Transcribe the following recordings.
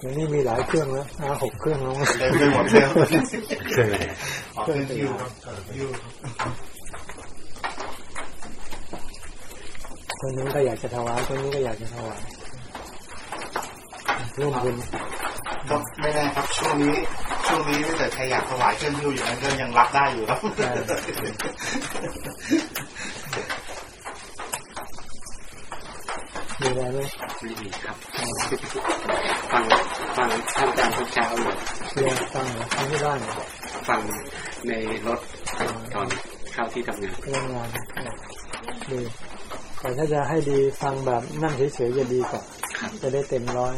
เดี๋ยวนี้มีหลายเครื่องแล้วห้าหกเครื่องแล้วเต็มไปหมดเลยเครื่องอะไรเครื่องยิวครับยิวคนนู้นก็อยากจะถวายคนนี้ก็อยากจะถวายร่วมบุญก็ไม่แน่ครับช่วงนี้ช่วงนี้ถ้าเกิดใครอยากถวายเครื่องยิวอย่างนั้นก็ยังรับได้อยู่ครับ อะไรไหมไม่มีครับ ฟังฟังท่านอาจารย์ทุกเช้าเลยเรียนฟังเหรอฟังที่บ้านเหรอฟังในรถตอนเข้าที่ทำงานเรื่องงานดีแต่ถ้าจะให้ดีฟังแบบนั่งเฉยๆจะดีกว่าจะได้เต็มร้อย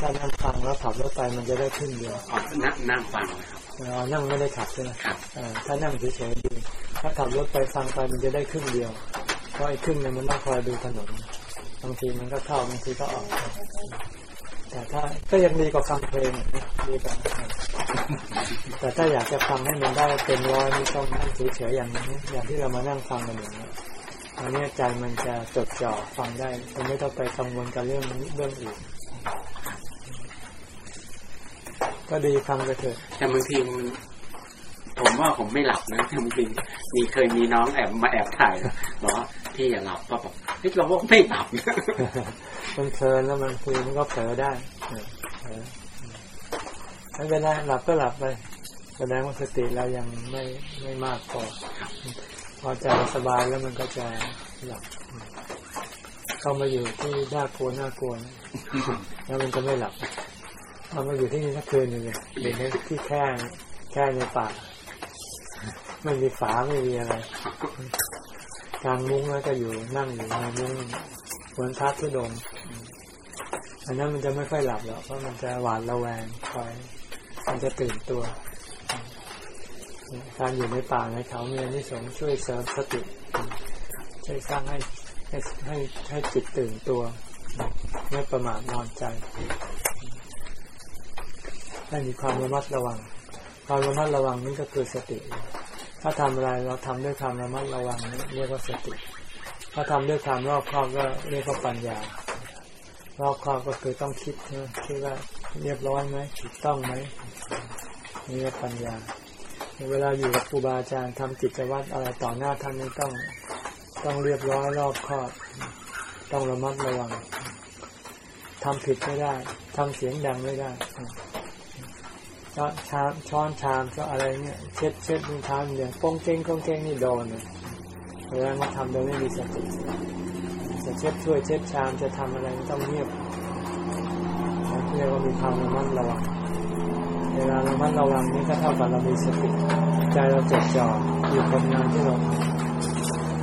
ถ้านั่งฟังแล้วขับรถไปมันจะได้ครึ่งเดียวอ๋อนั่งนั่งฟังเลยครับเรานั่งไม่ได้ขับใช่ไหมครับอ่าถ้านั่งเฉยๆดี ถ้าขับรถไปฟังไปมันจะได้ครึ่งเดียว เพราะไอ้ครึ่งเนี่ยมันต้องคอยดูถนน บางทีมันก็เข้าบางทีก็ออก แต่ถ้าก็ยังดีกว่าฟังเพลงดีกว่าแต่ถ้าอยากจะฟังให้มันได้เต็มร้อยนี่ต้องนั่งเฉยๆอย่างนี้อย่างที่เรามานั่งฟังกันอย่างนี้อันนี้ใจมันจะจดจ่อฟังได้มันไม่ต้องไปกังวลกับเรื่องเรื่องอื่นก็ดีฟังไปเถอะแต่บางทีมันผมว่าผมไม่หลับนะบางทีมีเคยมีน้องแอบมาแอบถ่ายบอกว่า พี่อย่าหลับก็บอกเฮ้ยเราว่าไม่หลับมันเพลินแล้วมันคือมันก็เผลอได้ไม่เป็นไรหลับก็หลับไปแสดงว่าสติเรายังไม่ไม่มากพอพอใจสบายแล้วมันก็จะหลับเข้ามาอยู่ที่น่ากลัวน่ากลัวแล้วมันจะไม่หลับเอามาอยู่ที่นี่สักคืนหนึ่งเลยอยู่ในที่แค่แค่ในป่าไม่มีฝาไม่มีอะไร กลางมุ้งแล้วก็อยู่นั่งอยู่ในมุ้งบนพักทุดงอันนั้นมันจะไม่ค่อยหลับหรอกเพราะมันจะหวาดระแวงคอยมันจะตื่นตัวการอยู่ในป่าในเขามีอนิสงส์ช่วยเสริมสติช่วยสร้างให้ให้ให้ให้จิตตื่นตัวไม่ประมาทนอนใจให้มีความระมัดระวัง ความระมัดระวังนี่ก็คือสติ ถ้าทำอะไรเราทำด้วยความระมัดระวังเรียกว่าสติ ถ้าทำด้วยความรอบครอบก็เรียกว่าปัญญา รอบครอบก็คือต้องคิดนะคิดว่าเรียบร้อยไหมถูกต้องไหมนี่เรียกปัญญา เวลาอยู่กับครูบาอาจารย์ทำกิจวัตรอะไรต่อหน้าท่านนี่ต้องต้องเรียบร้อยรอบครอบ ต้องระมัดระวังทำผิดไม่ได้ทำเสียงดังไม่ได้ ช้อนชามช้อนชามก็อะไรเนี่ยเช็ดเช็ดมือท้าอย่างป้องเก้งก้องเก้งนี่โดนเลยแสดงว่าทำโดยไม่มีสติจะเช็ดช่วยเช็ดชามจะทำอะไรต้องเงียบเรียกว่ามีความระมัดระวังเวลาระมัดระวังนี่ก็เท่ากับเรามีสติใจเราจดจ่ออยู่กับงานที่เรา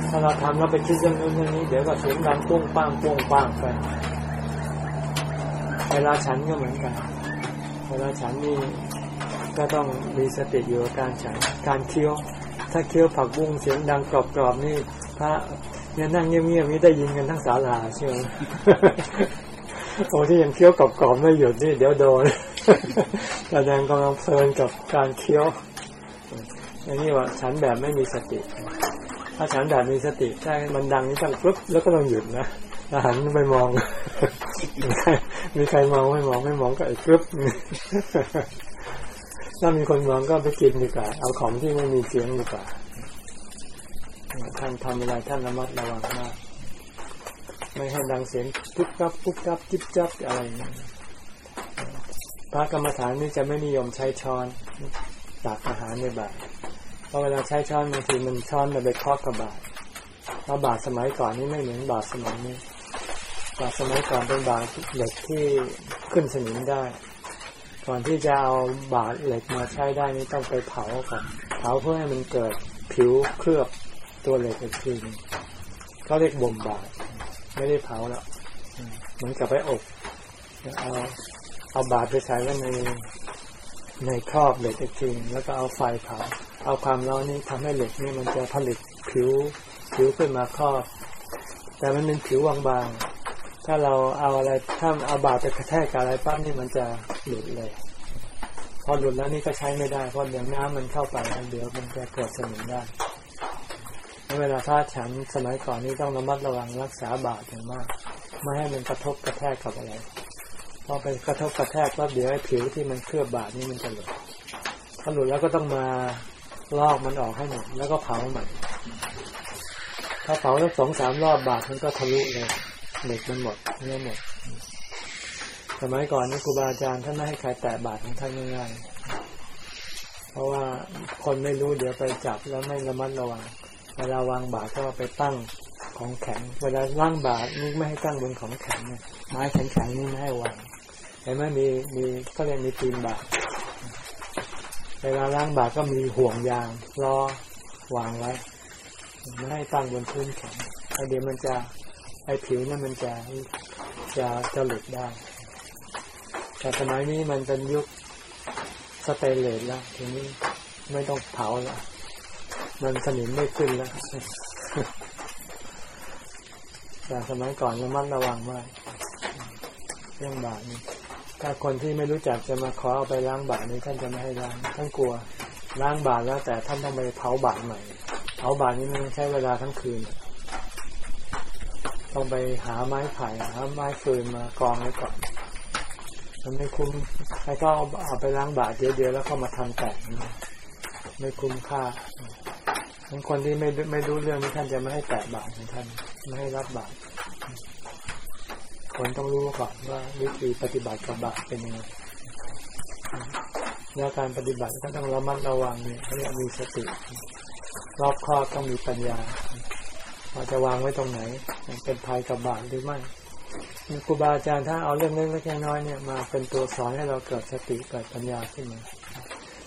ถ้าเราทำแล้วไปคิดเรื่องนู้นเรื่องนี้ เดี๋ยวก็เสียงดังปุ้งป้างปุ้งป้างไปเวลาฉันก็เหมือนกันเวลาฉันนี่ ก็ต้องมีสติอยู่กับการฉันการเคี้ยว ถ้าเคี้ยวผักบุ้งเสียงดังกรอบๆนี่พระเนี่ยนั่งเงียบๆนี่ได้ยินกันทั้งศาลาเชียวโอ้ที่ยังเคี้ยวกรอบๆไม่หยุดนี่เดี๋ยวโดนแสดงกำลังเพลินกับการเคี้ยวอย่างนี้ว่าฉันแบบไม่มีสติ ถ้าฉันแบบมีสติใช่มันดังนี่ต้องปุ๊บแล้วก็ต้องหยุดนะแล้วหันไปมองมีใครมีใครมองไม่มองไม่มองก็ไอ้ปุ๊บ ถ้ามีคนเมืองก็ไปกินดีกว่า เอาของที่ไม่มีเสียงดีกว่าท่านทำอะไรท่านระมัดระวังมากไม่ให้ดังเสียงปุ๊บกับปุ๊บกับจิ๊บจับอะไรพระกรรมฐานนี่จะไม่นิยมใช้ช้อนตักอาหารในบาตรเพราะเวลาใช้ช้อนบางทีมันช้อนมันไปครอบกับบาตรเพราะบาตรสมัยก่อนนี่ไม่เหมือนบาตรสมัยนี้บาตรสมัยก่อนเป็นบาตรเหล็กที่ขึ้นสนิมได้ ก่อนที่จะเอาบาตรเหล็กมาใช้ได้นี่ต้องไปเผาก่อนเผาเพื่อให้มันเกิดผิวเคลือบตัวเหล็กอีกทีนึงเขาเรียกบ่มบาตรไม่ได้เผาแล้วเหมือนกับไปอบเอาเอาบาตรไปใส่ไว้ในในครอบเหล็กอีกทีแล้วก็เอาไฟเผาเอาความร้อนนี้ทำให้เหล็กนี่มันจะผลิตผิวผิวขึ้นมาครอบ แต่มันเป็นผิวบางๆ ถ้าเราเอาอะไรถ้าเอาบาตรไปกระแทกกับอะไรปั๊บนี่มันจะหลุดเลย พอหลุดแล้วนี่ก็ใช้ไม่ได้เพราะเดี๋ยวน้ำมันเข้าไปเดี๋ยวมันจะเกิดสนิมได้เวลาถ้าฉันสมัยก่อนนี่ต้องระมัดระวังรักษาบาตรอย่างมาก ไม่ให้มันกระทบกระแทกกับอะไรพอไปกระทบกระแทกแล้วเดี๋ยวไอ้ผิวที่มันเคลือบบาดนี่มันจะหลุดถ้าหลุดแล้วก็ต้องมาลอกมันออกให้หมดแล้วก็เผาใหม่ถ้าเผาสักสองสามรอบบาดมันก็ทะลุเลย เหล็กมันหมดเนื้อหมด สมัยก่อนนี่ครูบาอาจารย์ท่านไม่ให้ใครแตะบาดของท่านง่ายๆเพราะว่าคนไม่รู้เดี๋ยวไปจับแล้วไม่ระมัดระวังเวลาวางบาตรก็ไปตั้งของแข็ง เวลาล่างบาตรนี่ไม่ให้ตั้งบนของแข็งไม้แข็งๆนี่ไม่ให้วางเห็นไหมมีมีก็เรียกมีตีนบาตรเวลาล้างบาตรก็มีห่วงยางรอวางไว้ไม่ให้ตั้งบนพื้นแข็งไอเดี๋ยวมันจะ อ้ผิวนั่นมันจะจะจะหลุดได้ แต่สมัยนี้มันเป็นยุคสเตเลสแล้วทีนี้ไม่ต้องเผาแล้ว มันสนิมไม่ขึ้นแล้ว แต่สมัยก่อนระมัดระวังมากเรื่องบาทนี่ถ้าคนที่ไม่รู้จักจะมาขอเอาไปล้างบาทนี่ท่านจะไม่ให้ล้างท่านกลัวล้างบาทแล้วแต่ท่านต้องไปเผาบาทใหม่ เผาบาทนี่มันใช้เวลาทั้งคืน ต้องไปหาไม้ไผ่หาไม้ฟืนมากองไว้ก่อนมันไม่คุ้มใครก็เอาเอาไปล้างบาทเดียวๆแล้วก็มาทำแต่งไม่คุ้มค่าบางคนที่ไม่ไม่รู้เรื่องนี้ท่านจะไม่ให้แตะบาทของท่านไม่ให้รับบาทคนต้องรู้ก่อนว่าวิธีปฏิบัติกับบาทเป็นยังไงแล้วการปฏิบัติก็ต้องระมัดระวังเนี่ยเรียกมีสติ รอบคอบต้องมีปัญญา ว่าจะวางไว้ตรงไหน เป็นภัยกับบาทหรือไม่ครูบาอาจารย์ถ้าเอาเรื่องเล็กๆน้อยๆเนี่ยมาเป็นตัวสอนให้เราเกิดสติเกิดปัญญาขึ้นมา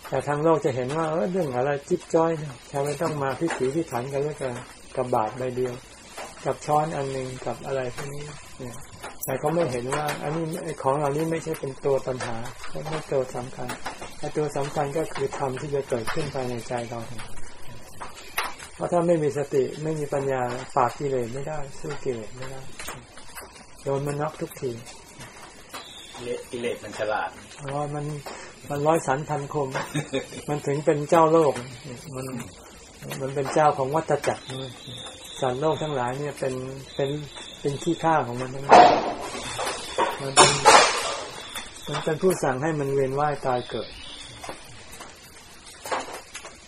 แต่ทางโลกจะเห็นว่าเออเรื่องอะไรจิ๊บจ้อยเนี่ยชาไม่ต้องมาพิถีพิถันกันแล้วกันกับบาทใบเดียว กับช้อนอันหนึ่งกับอะไรพวกนี้เนี่ยแต่เขาไม่เห็นว่า อันนี้ของเหล่านี้ไม่ใช่เป็นตัวปัญหาไม่ตัวสำคัญแต่ตัวสำคัญก็คือธรรมที่จะเกิดขึ้นภายในใจเราเพราะถ้าไม่มีสติไม่มีปัญญาปราบกิเลสไม่ได้ สู้กิเลสไม่ได้โดนมันน็อกทุกทีกิเลสมันฉลาดเพราะมันมันร้อยสันพันคม มันถึงเป็นเจ้าโลก มันมันเป็นเจ้าของวัฏจักรสัตว์โลกทั้งหลายเนี่ยเป็นเป็นเป็นขี้ข้าของมันทั้งนั้นมันเป็นมันเป็นผู้สั่งให้มันเวียนว่ายตายเกิด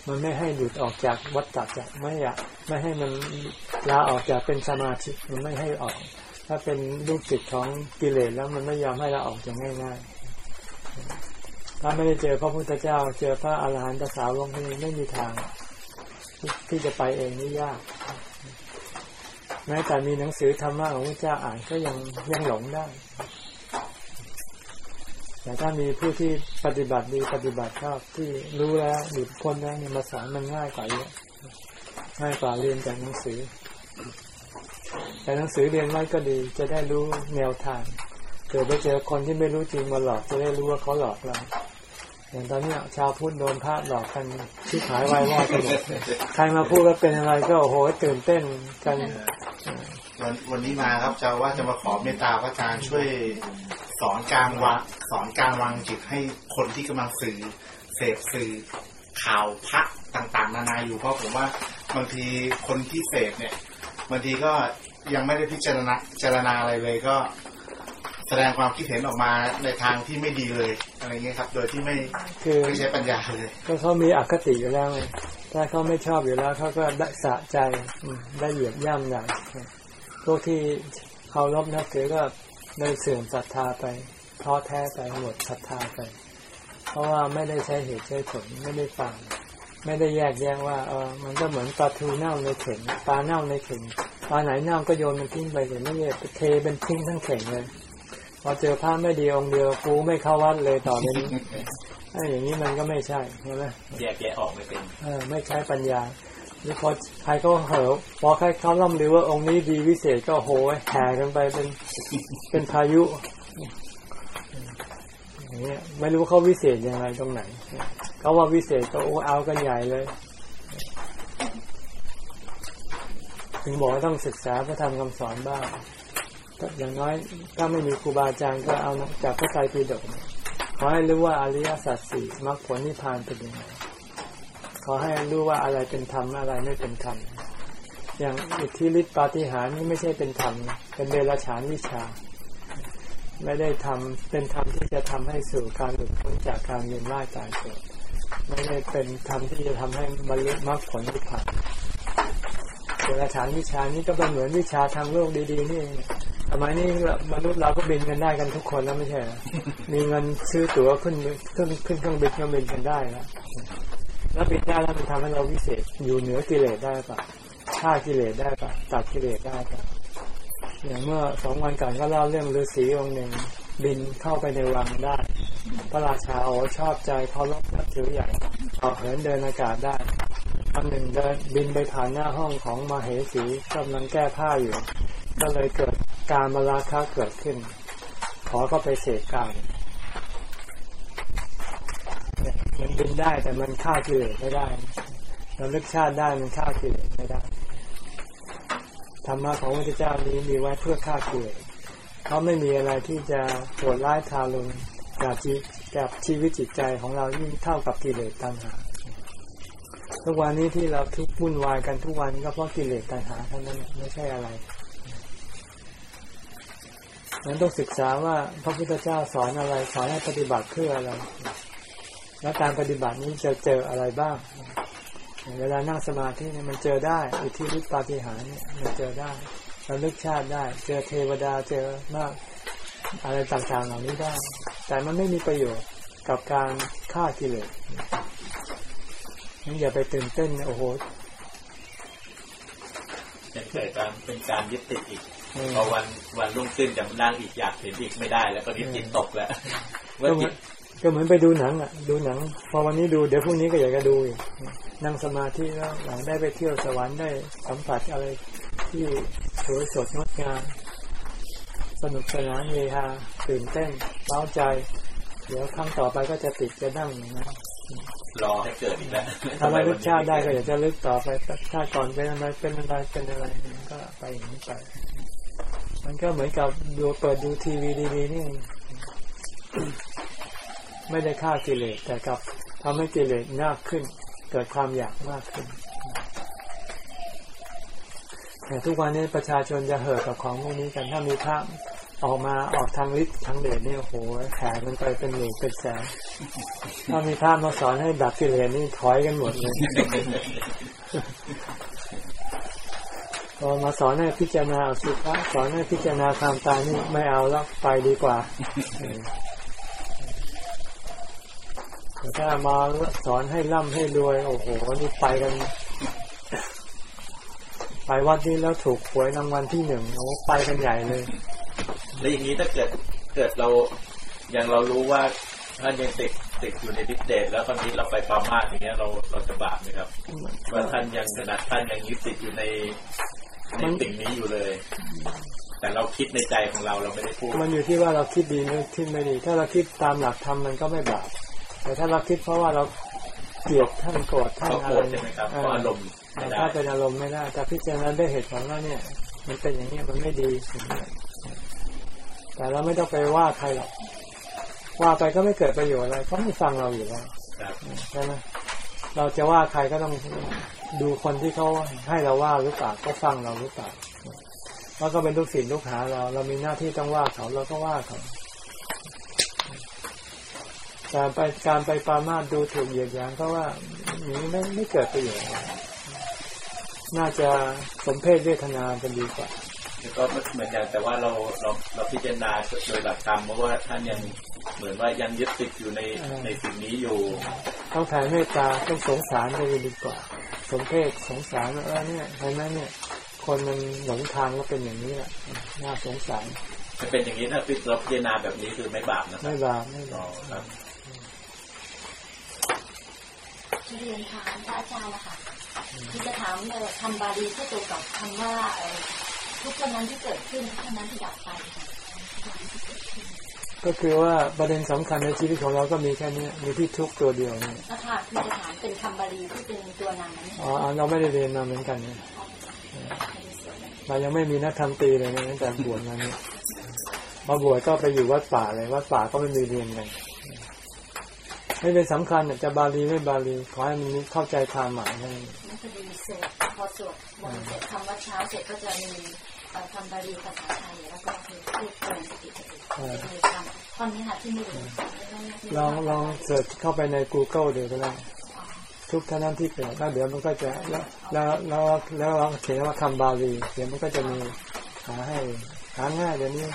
มันไม่ให้หลุดออกจากวัฏจักรไม่อยากไม่ให้มันลาออกจากเป็นสมาธิมันไม่ให้ออก ถ้าเป็นลูกจิตของกิเลสแล้วมันไม่ยอมให้เราออกจากง่ายๆถ้าไม่ได้เจอพระพุทธเจ้า เจอพระอาหารหันตสาวงนี้ไม่มีทาง ที่จะไปเองนี่ยากแม้แต่มีหนังสือธรรมะของพระเจ้าอ่านก็ยังยังหลงได้ แต่ถ้ามีผู้ที่ปฏิบัติดีปฏิบัติชอบที่รู้แล้วหลุดพ้นแล้วเนี่ยมาสอนมันง่ายกว่าเยอะง่ายกว่าเรียนจากหนังสือ แต่หนังสือเรียนไว้ก็ดีจะได้รู้แนวทางเกิดไปเจอคนที่ไม่รู้จริงมาหลอกจะได้รู้ว่าเขาหลอกเราอย่างตอนนี้ชาวพุทธโดนพระหลอกกันที่หายวายวอดกันใครมาพูดว่าเป็นอะไรก็โอ้โหตื่นเต้นกัน วันวันนี้มาครับจะว่าจะมาขอเมตตาพระอาจารย์ช่วยสอนการวางสอนการวางจิตให้คนที่กำลังสื่อเสพสื่อข่าวพระต่างๆ นานาอยู่เพราะผมว่าบางทีคนที่เสพเนี่ยบางทีก็ยังไม่ได้พิจารณาจารณาอะไรเลยก็ แสดงความคิดเห็นออกมาในทางที่ไม่ดีเลยอะไรเงี้ยครับ โดยที่ไม่คือไม่ใช้ปัญญาเลยก็เขามีอคติอยู่แล้วถ้าเขาไม่ชอบอยู่แล้วเขาก็ได้สะใจได้เหยียบย่ำอย่าง พวกที่เขารบนับถือก็ได้เสื่อมศรัทธาไปท้อแท้ไปหมดศรัทธาไป เพราะว่าไม่ได้ใช้เหตุใช้ผลไม่ได้ฟังไม่ได้แยกแยะว่าเออมันก็เหมือนปลาทูเน่าในเข่งปลาเน่าในเข่งปลาไหนเน่าก็โยนมันทิ้งไปเลยไม่ใช่เทเป็นทิ้งทั้งเข่งเลยพอเจอพระไม่ดีองค์เดียวกูไม่เข้าวัดเลยต่อไปนี้ถ้าอย่างนี้มันก็ไม่ใช่ใช่ไหมแยกแยะออกไม่เป็นเออไม่ใช้ปัญญาหรือ พอใครก็เหอะพอใครเขาล่ำลือว่าองค์นี้ดีวิเศษก็โหยแห่กันไปเป็นเป็นพายุอย่างเงี้ยไม่รู้เขาวิเศษยังไงตรงไหนเขาว่าวิเศษก็โอ้เอากันใหญ่เลย ถึงบอกว่าต้องศึกษาพระธรรมคำสอนบ้างอย่างน้อยถ้าไม่มีครูบาอาจารย์ก็เอาจากพระไตรปิฎกขอให้รู้ว่าอริยสัจสี่มรรคผลนิพพานเป็นยังไง ขอให้รู้ว่าอะไรเป็นธรรมอะไรไม่เป็นธรรมอย่างอิทธิฤทธิปาฏิหาริย์นี่ไม่ใช่เป็นธรรม เป็นเดรัจฉานวิชา ไม่ได้ทำเป็นธรรมที่จะทำให้สู่การหลุดพ้นจากการเวียนว่ายตายเกิดไม่ได้เป็นธรรมที่จะทำให้บรรลุมรรคผลนิพพานเวลาฐานวิชานี้ก็เป็นเหมือนวิชาทางโลกดีๆนี่เองสมัยนี้มนุษย์เราก็บินกันได้กันทุกคนแล้วไม่ใช่มีเงินซื้อตั๋วขึ้นขึ้นขึ้นเครื่องบินก็บินกันได้แล้ว แล้วบินได้แล้วมันทำให้เราวิเศษอยู่เหนือกิเลสได้ปะฆ่ากิเลสได้ปะตัดกิเลสได้ปะอย่างเมื่อสองวันก่อนก็เล่าเรื่องฤาษีองค์หนึ่งบินเข้าไปในวังได้ พระราชาโอชอบใจเขาลบนับถือใหญ่ออกเหินเดินอากาศได้วันหนึ่งเดินบินไปผ่านหน้าห้องของมาเหสีกำลังแก้ผ้าอยู่ ก็เลยเกิดการมาราคะเกิดขึ้น ขอเข้าไปเสกกามเนี่ย มันบินได้แต่มันฆ่ากิเลสไม่ได้เราเลือกชาติได้มันฆ่ากิเลสไม่ได้ธรรมะของพระพุทธเจ้านี้มีไว้เพื่อฆ่ากิเลสเขาไม่มีอะไรที่จะโหดร้ายทารุณกับชีกับชีวิตจิตใจของเรายิ่งเท่ากับกิเลสตัณหาทุกวันนี้ที่เราทุกข์วุ่นวายกันทุกวันก็เพราะกิเลสตัณหาเท่านั้นไม่ใช่อะไรนั้นต้องศึกษาว่าพระพุทธเจ้าสอนอะไรสอนให้ปฏิบัติเพื่ออะไร และการปฏิบัตินี้จะเจออะไรบ้าง เวลานั่งสมาธิเนี่ยมันเจอได้อิทธิฤทธิปาฏิหาริย์เนี่ยมันเจอได้ระลึกชาติได้ เจอเทวดาเจอมากอะไรต่างๆเหล่านี้ได้ แต่มันไม่มีประโยชน์กับการฆ่ากิเลสนั่นอย่าไปตื่นเต้นนะโอ้โหจะเกิดการเป็นการยึดติดอีกเออพอวันวันรุ่งขึ้นจะมานั่งอีกอยากเห็นอีกไม่ได้ แล้วก็ยึดติดตกแล้วว่าก็เหมืจิอนต ก็เหมือนไปดูหนังอะ ดูหนัง พอวันนี้ดูเดี๋ยวพรุ่งนี้ก็อยากจะดูอีกนั่งสมาธิแล้วหลังได้ไปเที่ยวสวรรค์ได้สัมผัสอะไรที่สวยสดงดงามสนุกสนานเฮฮาตื่นเต้นเล้าใจ เดี๋ยวครั้งต่อไปก็จะติดจะนั่งอย่างนั้นรอให้เกิดอีกแล้วถ้าเราลึกชาติได้ก็อยากจะลึกต่อไปชาติก่อนเป็นอะไรเป็นอะไรเป็นอะไรมันก็ไปอย่างนี้ไปมันก็เหมือนกับดูเปิดดูทีวีดีๆนี่เอง ไม่ได้ฆ่ากิเลสแต่กลับทำให้กิเลสมากขึ้น เกิดความอยากมากขึ้นแต่ทุกวันนี้ประชาชนจะเห่อกับของพวกนี้กันถ้ามีภาพออกมาออกทางฤทธิ์ทางเดชนี่โอ้โหแขกมันไปเป็นหมื่นเป็นแสนถ้ามีภาพมาสอนให้ดับกิเลสนี่ถอยกันหมดเลยพอมาสอนให้พิจารณาสุภะสอนให้พิจารณาความตายนี่ไม่เอาแล้วไปดีกว่า ถ้ามาสอนให้ร่ำให้รวย โอ้โหนี่ไปกัน ไปวัดนี้แล้วถูกหวยรางวัลที่หนึ่งโอ้ไปกันใหญ่เลย แล้วอย่างนี้ถ้าเกิดเกิดเราอย่างเรารู้ว่าท่านยังติดติดอยู่ในดิสเดตแล้วตอนนี้เราไปปามาสอย่างเงี้ยเราเราจะบาปไหมครับว่าท่านยังขนาดท่านยังยึดติดอยู่ในในสิ่งนี้อยู่เลย แต่เราคิดในใจของเราเราไม่ได้พูดมันอยู่ที่ว่าเราคิดดีหรือคิดไม่ดี ถ้าเราคิดตามหลักธรรมมันก็ไม่บาป แต่ถ้าเราคิดเพราะว่าเราเกลียดท่านโกรธท่านเขาอะโกรไรธใช่ไหมครับเพราะอารมณ์ไม่ได้ถ้าเป็นอารมณ์ไม่ได้แต่พิจารณาด้วยเหตุผลว่าเนี่ย มันเป็นอย่างนี้มันไม่ดีแต่เราไม่ต้องไปว่าใครหรอกว่าไปก็ไม่เกิดประโยชน์อะไรเขาไม่ฟังเราอยู่แล้วครับใช่ไหมเราจะว่าใครก็ต้องดูคนที่เขาให้เราว่าหรือเปล่าก็ฟังเราหรือเปล่าแล้วก็เป็นลูกศิษย์ลูกหาเรา เรามีหน้าที่ต้องว่าเขาเราก็ว่าเขา การไปการไปปรามาสดูถูกเหยียดหยามเพราะว่าอย่างนี้ไม่ไม่เกิดประโยชน์อะไรน่าจะสมเพศเวทนาจะดีกว่าแล้วก็เหมือนกันแต่ว่าเราเราเราพิจารณาโดยหลักธรรมเพราะว่าท่านยังเหมือนว่ายังยึดติดอยู่ในอ่าในสิ่งนี้อยู่ต้องแผ่เมตตาต้องสงสารเลยดีกว่า สมเพศสงสารว่าเออเนี่ยเห็นไหมเนี่ย คนมันหลงทางก็เป็นอย่างนี้แหละน่าสงสารจะเป็นอย่างนี้ถ้าเราพิจารณาแบบนี้คือไม่บาปนะครัไม่บบาปไม่อ๋บาอปครับ เรียนถามพระอาจารย์นะคะที่จะถามเอ่อคำบาลีที่ตรงกับคำว่าเอ่อทุกข์เท่านั้นที่เกิดขึ้นทุกข์เท่านั้นที่ดับไปค่ะก็คือว่าประเด็นสำคัญในชีวิตของเราก็มีแค่นี้มีที่ทุกข์ตัวเดียวเนี่ยนะคะคือจะถามเป็นคำบาลีที่เป็นตัวนำนั้นอ๋อเราไม่ได้เรียนมาเหมือนกันเนี่ยเรายังไม่มีนักธรรมตรีเลยนะตั้งแต่บวชมาเนี่ยมาบวชก็ไปอยู่วัดป่าเลยวัดป่าก็ไม่มีเรียนกัน ไม่เป็นสำคัญเนี่ยจะบาลีไม่บาลีขอให้มันเข้าใจความหมายเท่านั้นนั่นคือดีสวดพอสวดมนต์เสร็จคำว่าเช้าเสร็จก็จะมีเอ่อคำบาลีภาษาไทยแล้วก็คือพูดตรงสติสติเออคือคำท่อนนี้ค่ะที่ไม่รู้ลองลองเสิร์ชเข้าไปใน Google ดูก็ได้ทุกท่านั้นที่เกิดแล้วเดี๋ยวมันก็จะแล้วแล้วแล้วแล้วเราเขียนว่าคำบาลีเดี๋ยวมันก็จะมีหาให้หาง่ายเดี๋ยวนี้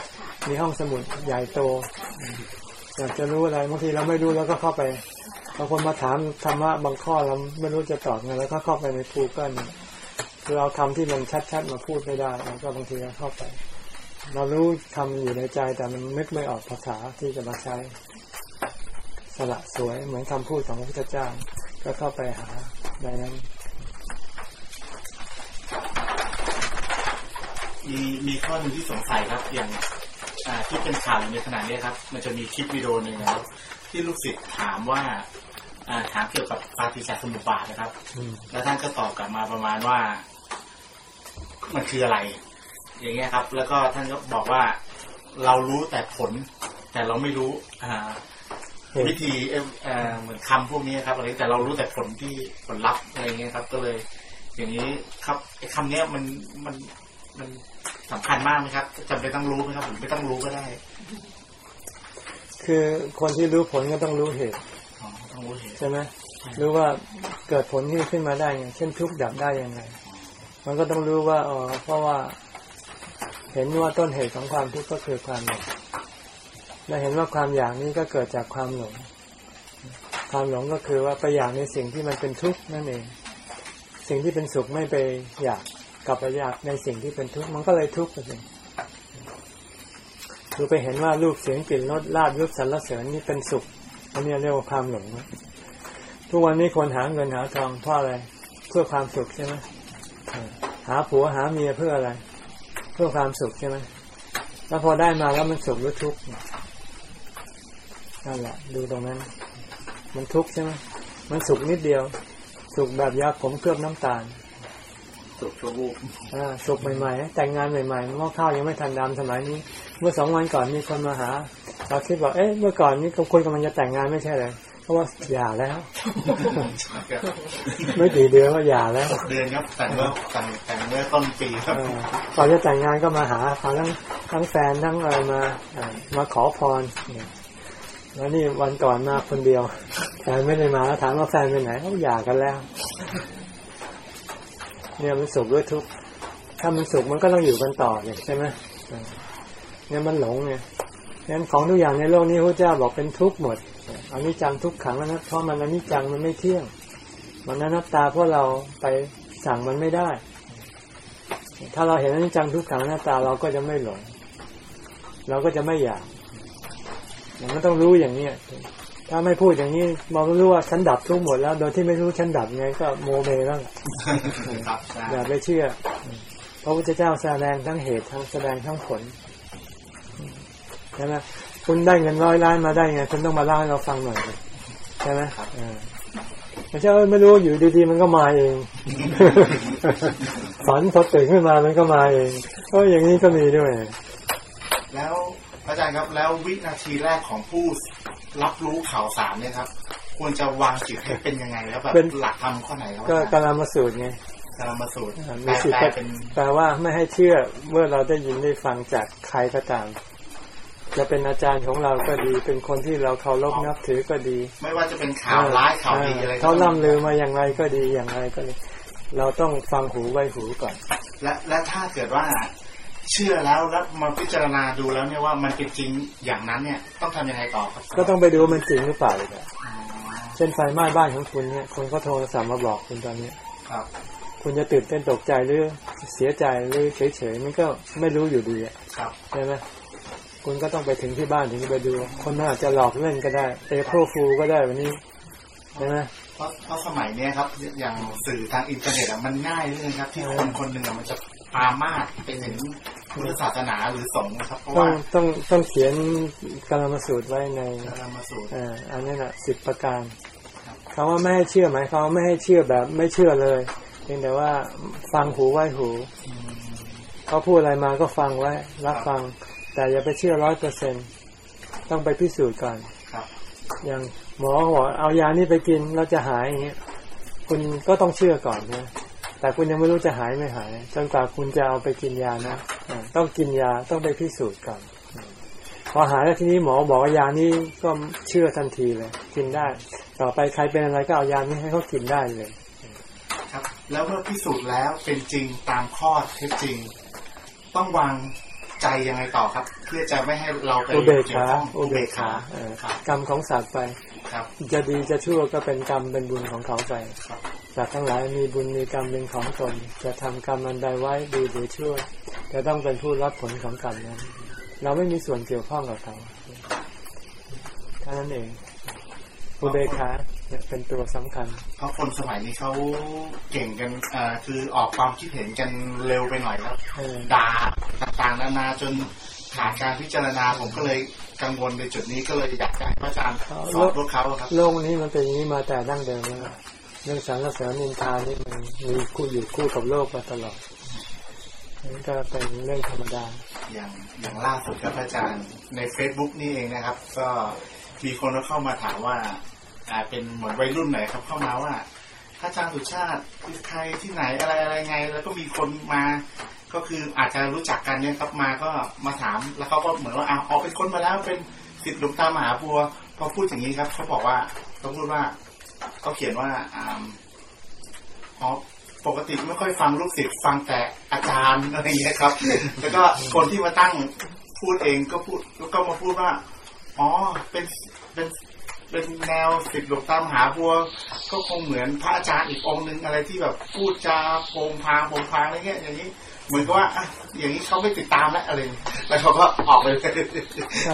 มีห้องสมุดใหญ่โต อยากจะรู้อะไรบางทีเราไม่รู้แล้วก็เข้าไปบางคนมาถามธรรมะบางข้อเราไม่รู้จะตอบไงแล้วก็เข้าไปใน Google คือเอาคำที่มันชัดๆมาพูดไม่ได้แล้วก็บางทีก็เข้าไป เรารู้คำอยู่ในใจแต่มันนึกไม่ออกภาษาที่จะมาใช้ สละสวยเหมือนคำพูดของพระพุทธเจ้าก็เข้าไปหาในนั้นมีมีข้อหนึ่งที่สงสัยครับอย่าง ที่เป็นข่าวอยู่ในขณะนี้ครับ มันจะมีคลิปวิดีโอหนึ่งนะครับ ที่ลูกศิษย์ถามว่าอ่าถามเกี่ยวกับปาฏิจจสมุปบาทนะครับอืมแล้วท่านก็ตอบกลับมาประมาณว่า มันคืออะไร อย่างเงี้ยครับ แล้วก็ท่านก็บอกว่าเรารู้แต่ผล แต่เราไม่รู้อ่าเหตุวิธีเอ่อเอ่อเหมือนคำพวกนี้ครับอะไรแต่เรารู้แต่ผลที่ผลลัพธ์อะไรเงี้ยครับ ก็เลย อย่างนี้ครับไอ้คำเนี้ยมันมันมัน สำคัญมากไหมครับจำเป็นต้องรู้ไหมครับผมไม่ต้องรู้ก็ได้ คือคนที่รู้ผลก็ต้องรู้เหตุอ๋อต้องรู้เหตุใช่ไหมรู้ว่าเกิดผลที่ขึ้นมาได้ไงเช่นทุกข์ดับได้ยังไง มันก็ต้องรู้ว่าอ๋อเพราะว่า เห็นว่าต้นเหตุของความทุกข์ก็คือความหลงและเห็นว่าความอยากนี้ก็เกิดจากความหลง ความหลงก็คือว่าไปอยากในสิ่งที่มันเป็นทุกข์นั่นเอง สิ่งที่เป็นสุขไม่ไปอยากก ลับไปอยากในสิ่งที่เป็นทุกข์มันก็เลยทุกข์ไปคือไปเห็นว่ารูปเสียงกลิ่นรสลาบยศสรรเสริญนี่เป็นสุขอันนี้เรียกว่าความหลงทุกวันนี้คนหาเงินหาทองเพราะอะไร เพื่อความสุขใช่ไหมหาผัวหาเมียเพื่ออะไร เพื่อความสุขใช่ไหมแล้วพอได้มาแล้วมันสุขหรือทุกข์นั่นแหละดูตรงนั้น มันทุกข์ใช่ไหมมันสุขนิดเดียว สุขแบบยาขมเคลือบน้ำตาล สุขชั่ววูบอ่าสุขใหม่ๆแต่งงานใหม่ๆหม้อข้าวยังไม่ทันดำสมัยนี้ เมื่อสองวันก่อนมีคนมาหาเราคิดว่าเอ๊ะเมื่อก่อนนี้คนกำลังจะแต่งงานไม่ใช่เลยเพราะว่าหย่าแล้วไม่กี่เดือนก็หย่าแล้วเดือนครับแต่งเมื่อแต่งแต่งเมื่อต้นปีครับเออก่อนจะแต่งงานก็มาหาพาทั้งทั้งแฟนทั้งอะไรมาเอ่อมาขอพรเนี่ยแล้วนี่วันก่อนมาคนเดียวแฟนไม่ได้มาแล้วถามว่าแฟนไปไหนเขาหย่ากันแล้ว เนี่ยมันสุขด้วยทุกข์ถ้ามันสุขมันก็ต้องอยู่กันต่อเนี่ยใช่ไหมเนี่ยมันหลงไงงั้นของทุกอย่างในโลกนี้พระเจ้าบอกเป็นทุกข์หมดอันนี้จังทุกขังแล้วนะเพราะมันอันนี้จังมันไม่เที่ยง มันอนัตตาเพราะเราไปสั่งมันไม่ได้ ถ้าเราเห็นอันิจจังทุกขังอนัตตาเราก็จะไม่หลง เราก็จะไม่อยากมันต้องรู้อย่างนี้ ถ้าไม่พูดอย่างนี้มองรู้ว่าฉันดับทุกข์หมดแล้ว โดยที่ไม่รู้ฉันดับไงก็โมเมแล้วล่ะครับใช่อย่าไปเชื่อ พระพุทธเจ้าแสดงทั้งเหตุทั้งแสดงทั้งผลใช่ไหมคุณได้เงินร้อยล้านมาได้ไงคุณต้องมาเล่าให้เราฟังหน่อยสิใช่ไหมเออไม่ใช่ว่าไม่รู้อยู่ดีๆมันก็มาเองฝันพอตื่นขึ้นมามันก็มาเองก็อย่างนี้ก็มีด้วย แล้วอาจารย์ครับแล้ววินาทีแรกของผู้ รับรู้ข่าวสารเนี่ยครับ ควรจะวางจิตให้เป็นยังไงแล้วแบบเป็นหลักธรรมข้อไหนครับก็อาจารย์กำลังมาสูตรไงกำลังมาสูตรอ่าแปมีลสิทธิ์แปลก็เป็นแปลว่าไม่ให้เชื่อเมื่อเราได้ยินได้ฟังจากใครก็ตามจะเป็นอาจารย์ของเราก็ดี เป็นคนที่เราเคารพนับถือก็ดี ไม่ว่าจะเป็นข่าวร้ายข่าวดีอะไรก็เขาตามล่ำลือมาอย่างไรก็ดีอย่างไรก็ดีเราต้องฟังหูไว้หูก่อน และและถ้าเกิดว่า เชื่อแล้วแล้วมาพิจารณาดูแล้วเนี่ยว่ามันเป็นจริงอย่างนั้นเนี่ย ต้องทำยังไงต่อครับ ก็ต้องไปดูว่ามันจริงหรือเปล่าเลยครับอ๋อเช่นไฟไหม้บ้านของคุณเนี่ยคนก็โทรศัพท์มาบอกคุณตอนนี้ครับ คุณจะตื่นเต้นตกใจหรือเสียใจหรือเฉยๆมันก็ไม่รู้อยู่ดีอะครับใช่ไหมคุณก็ต้องไปถึงที่บ้านถึงจะไปดู คนมันอาจจะหลอกเล่นก็ได้เอโ l ฟูก็ได้วันนี้ใช่ไหมเพราะเพราะสมัยเนี้ยครับ อย่างสื่อทางอินเทอร์เน็ตอะมันง่ายเลยครับ ที่คนคนหนึ่งอะมันจะ ปรามาสไปถึงพุทธศาสนาหรือสงฆ์นะครับเพราะต้อว่างต้องต้องเขียนกลมาสูตรไว้ในกำลังมาสูตรอ่าอันนี้แหละสิบประการคำว่าไม่ให้เชื่อหมายความว่าไม่ให้เชื่อแบบ ไม่เชื่อเลยเพียงแต่ว่าฟังหูไว้หูเขาพูดอะไรมาก็ฟังไว้ รับฟัง แต่อย่าไปเชื่อร้อยเปอร์เซ็นต้องไปพิสูจน์ก่อนครับอย่างหมอบอกเอายานี้ไปกินเราจะหายอย่างเงี้ยคุณก็ต้องเชื่อก่อนนะ แต่คุณยังไม่รู้จะหายไม่หาย จนกว่าคุณจะเอาไปกินยานะอ่าต้องกินยาต้องไปพิสูจน์ก่อนพอหายแล้วทีนี้หมอบอกว่ายานี้ก็เชื่อทันทีเลย กินได้ ต่อไปใครเป็นอะไรก็เอายานี้ให้เขากินได้เลย ครับ แล้วเมื่อพิสูจน์แล้วเป็นจริงตามข้อเท็จจริง ต้องวางใจยังไงต่อครับ เพื่อจะไม่ให้เราไปอุเบกเกี่ยวขาข้องอุเบกขาเอเออครับกรรมของสัตว์ไปครับจะดีจะชั่วก็เป็นกรรมเป็นบุญของเขาไปครับ สัตว์ทั้งหลายมีบุญมีกรรมเป็นของตนจะทำกรรมอันใดไว้ดีหรือชั่วจะต้องเป็นผู้รับผลของกรรมนั้น เราไม่มีส่วนเกี่ยวข้องกับเขาแค่นั้นเองอุเบกขาเนี่ยเป็นตัวสำคัญ เพราะคนสมัยนี้เขาเก่งกันเอ่อคือออกความคิดเห็นกันเร็วไปหน่อยครับเออด่าต่างๆนานาจนขาดการพิจารณาผมก็เลยกังวลในจุดนี้ก็เลยอยากจะให้พระอาจารย์สอนพวกเขาครับโลกนี้มันเป็นอย่างนี้มาแต่ดั้งเดิมแล้ว เรื่องสารเสริญนินทานี่มันมีคู่อยู่คู่กับโลกมาตลอดนี่ก็เป็นเรื่องธรรมดา อย่างอย่างล่าสุดครับอาจารย์ใน Facebook นี่เองนะครับ ก็มีคนเข้ามาถามว่าอ่าเป็นเหมือนวัยรุ่นไหนครับเข้ามาว่าพระอาจารย์สุชาติคือใครที่ไหนอะไรอะไรไง แล้วก็มีคนมา ก็คืออาจจะรู้จักกันเนี่ยครับมาก็มาถามแล้วเขาก็เหมือนว่าอ้าวเป็นคนมาแล้วเป็นสิทธิ์หลวงตามหาบัวพอพูดอย่างนี้ครับเขาบอกว่าเขาพูดว่า เขาเขียนว่าอ๋อปกติไม่ค่อยฟังลูกศิษย์ฟังแต่อาจารย์อะไรอย่างเงี้ครับ แล้วก็คนที่มาตั้งพูดเองก็พูดแล้วก็มาพูดว่า อ๋อเป็นเป็นเป็นแนวสิทธิหลวงตามหาบัว ก็คงเหมือนพระอาจารย์อีกองค์หนึ่งอะไรที่แบบพูดจาโพงพางโพงพางอะไรเงี้ยอย่างนี้ เหมือนกับว่าอะอย่างนี้เขาไม่ติดตามแล้วอะไรอย่างเงี้ยแล้วเขาก็ออกไปเลย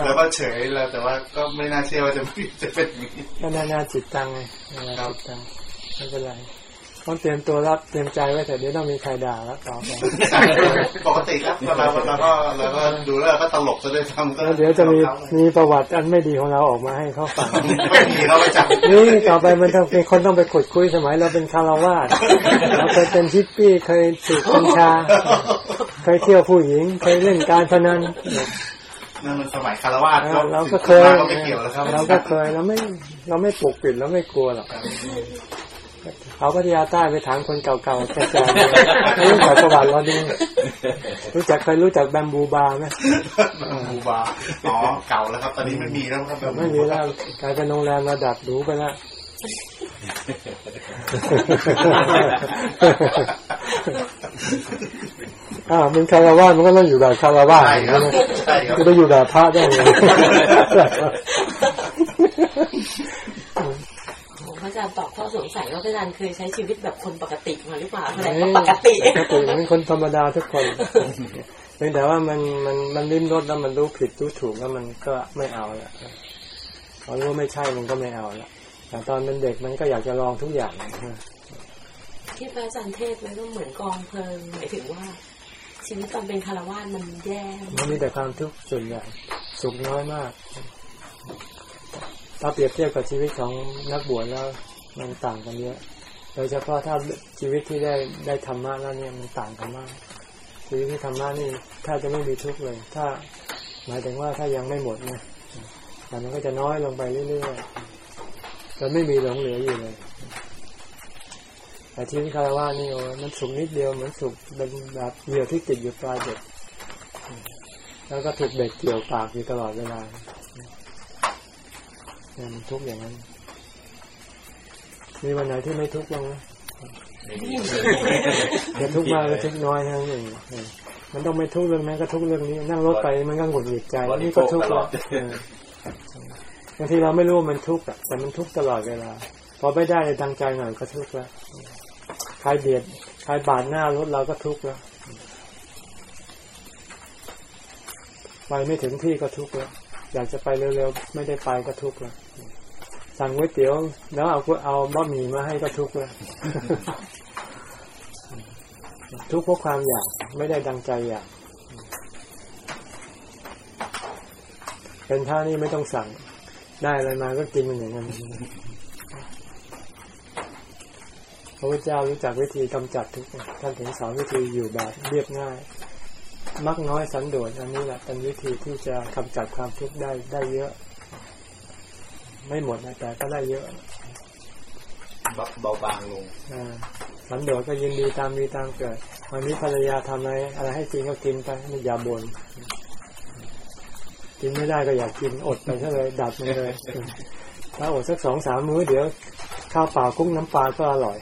แล้วก็เฉยแล้วแต่ว่าก็ไม่น่าเชื่อว่าจะจะเป็นอย่างนี้ก็นานาจิตตังไงนานาจิตตังไม่เป็นไร ต้องเตรียมตัวรับเตรียมใจไว้แต่เดี๋ยวต้องมีใครด่าแล้วต่อไปปกติครับเราเราเราก็เราก็ดูแล้วเราก็ตลกจะได้ทำก็แล้วเดี๋ยวจะมีมีประวัติอันไม่ดีของเราออกมาให้เขาฟังไม่มีเราไปจับนี่ต่อไปมันต้องเป็นคนต้องไปขุดคุยสมัยเราเป็นคารวาสเราเคยเป็นชิปปี้เคยสูบกัญชาเคยเที่ยวผู้หญิงเคยเล่นการพนันนั่นมันสมัยคารวาสเออเราก็เคยก็ไม่เกี่ยวแล้วครับเราก็เคยเราไม่เราไม่ปกปิดเราไม่กลัวหรอก เขาพัทยาใต้ไปถามคนเก่าๆแก่ๆไม่รู้จักประวัติเราดีรู้จักเคยรู้จักแบมบูบาร์ไหมบูบาอ๋อเก่าแล้วครับ ตอนนี้ไม่มีแล้วครับแบบไม่มีแล้วกลายเป็นโรงแรมระดับหรูไปแล้วอ้าวมันคารวาสมันก็ต้องอยู่แบบคารวาสใช่ครับใช่ไหมใช่ครับจะไปอยู่แบบพระได้ไงพระ อาจารย์ตอบข้อสงสัยว่าพระอาจารย์เคยใช้ชีวิตแบบคนปกติมาหรือเปล่าอะไรก็ปกติปกติเป็นคนธรรมดาทุกคนเพียงแต่ว่ามันมันมันลิ้มรสแล้วมันรู้ผิดรู้ถูกแล้วมันก็ไม่เอาละพอรู้ว่าไม่ใช่มันก็ไม่เอาละแต่ตอนเป็นเด็กมันก็อยากจะลองทุกอย่างที่พระอาจารย์เทศน์มันก็เหมือนกองเพลิงหมายถึงว่า ชีวิตตอนเป็นคารวาสมันแย่มันมีแต่ความทุกข์ส่วนใหญ่สุขน้อยมาก ถ้าเปรียบเทียบกับชีวิตของนักบวชแล้วมันต่างกันเยอะโดยเฉพาะถ้าชีวิตที่ได้ได้ธรรมะแล้วเนี่ยมันต่างกันมาก ชีวิตที่ธรรมะนี่ถ้าจะไม่มีทุกข์เลย ถ้าหมายถึงว่าถ้ายังไม่หมดนะแต่มันก็จะน้อยลงไปเรื่อยๆจนไม่มีหลงเหลืออยู่เลย แต่ชีวิตคารวะนี่โอ้มันสุขนิดเดียวเหมือนสุขเป็นแบบเหยื่อที่ติดอยู่ปลายเบ็ดแล้วก็ถูกเบ็ดเกี่ยวปากอยู่ตลอดเวลา เนี่ยมันทุกข์อย่างนั้น มีวันไหนที่ไม่ทุกข์บ้างไหมจะทุกข์มากหรือทุกข์น้อยทั้งนั้นเองเออมันต้องไม่ทุกข์เรื่องนั้นก็ทุกข์เรื่องนี้ นั่งรถไปมันก็หงุดหงิดใจนี่ก็ทุกข์แล้วเออบางทีเราไม่รู้ว่ามันทุกข์อะแต่มันทุกข์ตลอดเวลาพอไม่ได้ในทางใจหน่อยก็ทุกข์แล้วใครเบียดใครบาดหน้ารถเราก็ทุกข์แล้วไปไม่ถึงที่ก็ทุกข์แล้วอยากจะไปเร็วๆไม่ได้ไปก็ทุกข์แล้ว สั่งก๋วยเตี๋ยว แล้วเอาเอาบะหมี่มาให้ก็ทุกข์แล้วทุกข์เพราะความอยากไม่ได้ดังใจอยากเป็นท่านี่ไม่ต้องสั่งได้อะไรมาก็กินมันอย่างนั้นพระพุทธเจ้ารู้จักวิธีกำจัดทุกข์ท่านถึงสอนวิธีอยู่แบบเรียบง่าย มักน้อยสันโดษอันนี้แหละเป็นวิธีที่จะกำจัดความทุกข์ได้ได้เยอะ ไม่หมดนะแต่ก็ได้เยอะเบาบางลงอ่าสันโดษก็ยินดีตามมีตามเกิด วันนี้ภรรยาทำอะไรอะไรให้กินก็กินไปไม่อย่าบ่นกินไม่ได้ก็อยากกินอดไปซะเลย ดับมันเลยถ้าอดสักสองสามมื้อเดี๋ยว ข้าวเปล่ากุ้งน้ำปลาก็อร่อย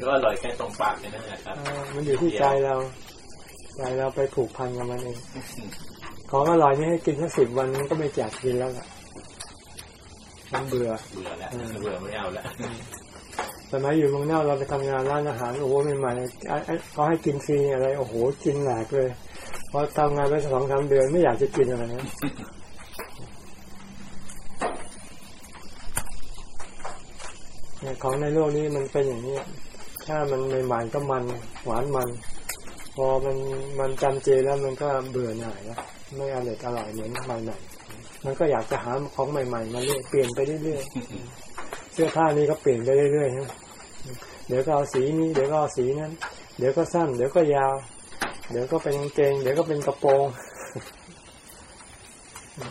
ก็อร่อยแค่ตรงปากแค่นั้นแหละครับเออมันอยู่ที่ใจเราใจเราไปผูกพันกับมันเอง ของอร่อยนี่ให้กินแค่สิบวันมันก็ไม่อยากกินแล้วล่ะมันเบื่อเบื่อแล้วอืมเบื่อไม่เอาแล้วสมัยอยู่เมืองนอกเราไปทำงานร้านอาหารโอ้โหใหม่ๆไอ้ไอ้เขาให้กินฟรีอะไร โอ้โหกินแหลกเลยพอทำงานไปสองสามเดือนไม่อยากจะกินอะไรนะเนี่ยของในโลกนี้มันเป็นอย่างนี้ถ้ามันใหม่ๆก็มันหวานมัน พอมันมันจำเจแล้วมันก็เบื่อหน่ายแล้ว ไม่อร่อยอร่อยเหมือนใหม่ๆมันก็อยากจะหาของใหม่ๆมาเรื่อยเปลี่ยนไปเรื่อยๆเสื้อผ้านี่ก็เปลี่ยนไปเรื่อยๆนะเดี๋ยวก็เอาสีนี้เดี๋ยวก็เอาสีนั้น เดี๋ยวก็สั้น เดี๋ยวก็ยาว เดี๋ยวก็เป็นกางเกง เดี๋ยวก็เป็นกระโปรง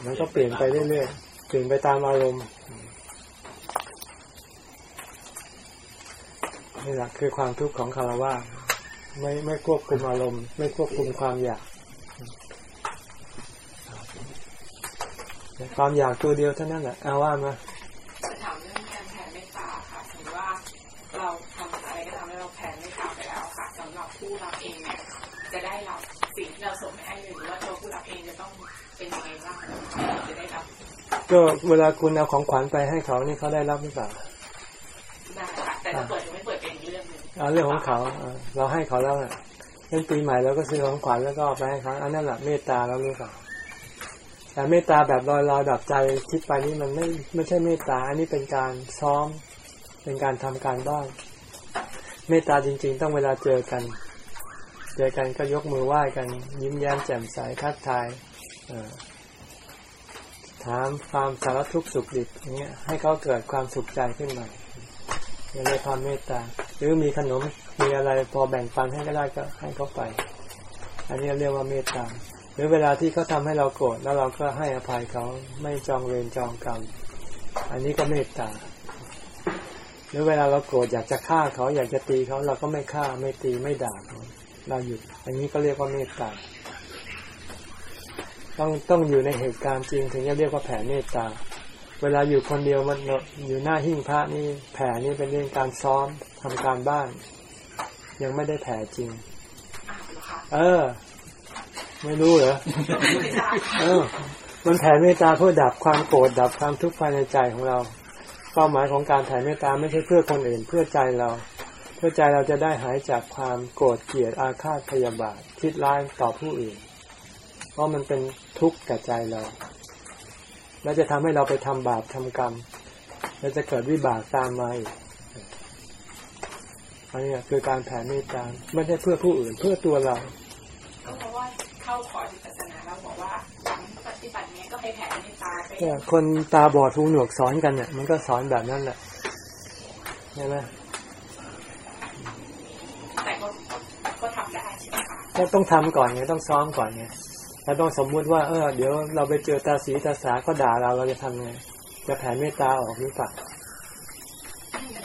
มันก็เปลี่ยนไปเรื่อยๆเปลี่ยนไปตามอารมณ์นี่แหละคือความทุกข์ของคารวะไม่ไม่ควบคุมอารมณ์ ไม่ควบคุมความอยาก ความอยากตัวเดียวเท่านั้นแหละเอาว่ามาจะถามเรื่องการแผ่เมตตาค่ะสมมติว่าเราทำอะไรก็ทำให้เราแผ่เมตตาไปแล้วค่ะสำหรับผู้รับเองเนี่ยจะได้รับสิ่งที่เราส่งไปให้หรือว่าตัวผู้รับเองจะต้องเป็นยังไงบ้างจะได้รับก็เวลาคุณเอาของขวัญไปให้เขานี่เขาได้รับหรือเปล่าได้ค่ะแต่ถ้าเปิดหรือไม่เปิดเป็นอีกเรื่องหนึ่งเอาเรื่องของเขาเออเราให้เขาแล้วอะเล่นปีใหม่เราก็ซื้อของขวัญแล้วก็เอาไปให้เขาอันนั้นแหละเมตตาเราหรือเปล่า แต่เมตตาแบบลอยๆดับใจคิดไปนี่มันไม่ไม่ใช่เมตตาอันนี้เป็นการซ้อม เป็นการทำการบ้านเมตตาจริง ๆ ต้องเวลาเจอกัน เจอกันก็ยกมือไหว้กัน ยิ้มแย้มแจ่มใสทักทายถามความสารทุกข์สุขดิบอย่างเงี้ยให้เขาเกิดความสุขใจขึ้นมาเรียกความเมตตา หรือมีขนมมีอะไรพอแบ่งปันให้ก็ได้ก็ให้เขาไป อันนี้เรียกว่าเมตตา หรือเวลาที่เขาทาให้เราโกรธแล้วเราก็ให้อภัยเขาไม่จองเวรจองกรรม อันนี้ก็เมตตา หรือเวลาเราโกรธอยากจะฆ่าเขาอยากจะตีเขาเราก็ไม่ฆ่าไม่ตีไม่ด่าเขาเราหยุด อันนี้ก็เรียกว่าเมตตา ต้องต้องอยู่ในเหตุการณ์จริงถึงจะเรียกว่าแผ่เมตตา เวลาอยู่คนเดียวมันอยู่หน้าหิ้งพระนี่แผ่นี่เป็นเรื่องการซ้อมทำการบ้าน ยังไม่ได้แผ่จริง เออ ไม่รู้เหรอเออมันแผ่เมตตาเพื่อดับความโกรธดับความทุกข์ภายในใจของเรา เป้าหมายของการแผ่เมตตาไม่ใช่เพื่อคนอื่นเพื่อใจเรา เพื่อใจเราจะได้หายจากความโกรธเกลียดอาฆาตพยาบาทคิดร้ายต่อผู้อื่น เพราะมันเป็นทุกข์กับใจเรา และจะทำให้เราไปทำบาปทำกรรม และจะเกิดวิบากตามมาอีกอันนี้คือการแผ่เมตตาไม่ใช่เพื่อผู้อื่นเพื่อตัวเราก็เพราะว่า เข้าขอวิปัสสนาแล้วบอกว่าหลังปฏิบัติเนี้ยก็ให้แผ่เมตตาไปเนี่ยคนตาบอดหูหนวกสอนกันเนี่ย มันก็สอนแบบนั้นแหละใช่ไหมแต่ก็ก็ทำได้ใช่ไหมคะก็ต้องทำก่อนไงต้องซ้อมก่อนไงแล้วต้องสมมุติว่าเออเดี๋ยวเราไปเจอตาสีตาสาก็ด่าเราเราจะทำไงจะแผ่เมตตาออกหรือเปล่า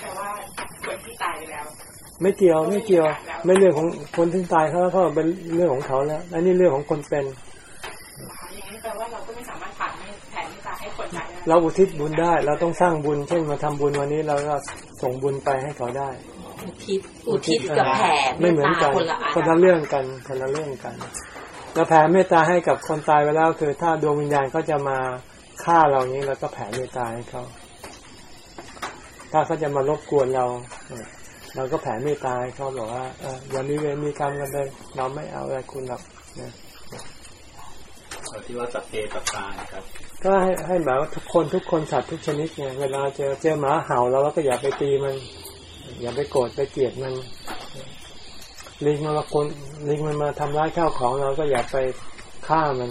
แต่ว่าคนที่ตายไปแล้ว ไม่เกี่ยวไม่เกี่ยว ไม่เรื่องของคนที่ตายเขาเขาเป็นเรื่องของเขาแล้วอันนี้เรื่องของคนเป็นนะคะอย่างนั้นแปลว่าเราก็ไม่สามารถผ่านให้แผ่เมตตาให้คนตายได้เราอุทิศบุญได้ เราต้องสร้างบุญ เช่นมาทำบุญวันนี้เราก็ส่งบุญไปให้เขาได้ อุทิศอุทิศกับแผ่เมไม่ตเหมือนตากันคนละอันคนละเรื่องกันคนละเรื่องกันเราแผ่เมตตาให้กับคนตายไปแล้วคือถ้าดวงวิญญาณเขาจะมาฆ่าเรานี้เราก็แผ่เมตตาให้เขาถ้าเขาจะมารบกวนเรา เออเราก็แผ่เมตตาให้เขาบอกว่าเอออย่ามีเวรมีกรรมกันเลยเราไม่เอาอะไรคุณหรอกนะเอาที่ว่าสัพเพสัตตานะครับ ก็ให้ให้แบบว่าทุกคนทุกคนสัตว์ทุกชนิดไงเวลาเจอเจอหมาเห่าเราก็อย่าไปตีมัน อย่าไปโกรธไปเกลียดมันลิงมันมาคนลิงมันมาทำร้ายข้าวของเราก็อย่าไปฆ่ามัน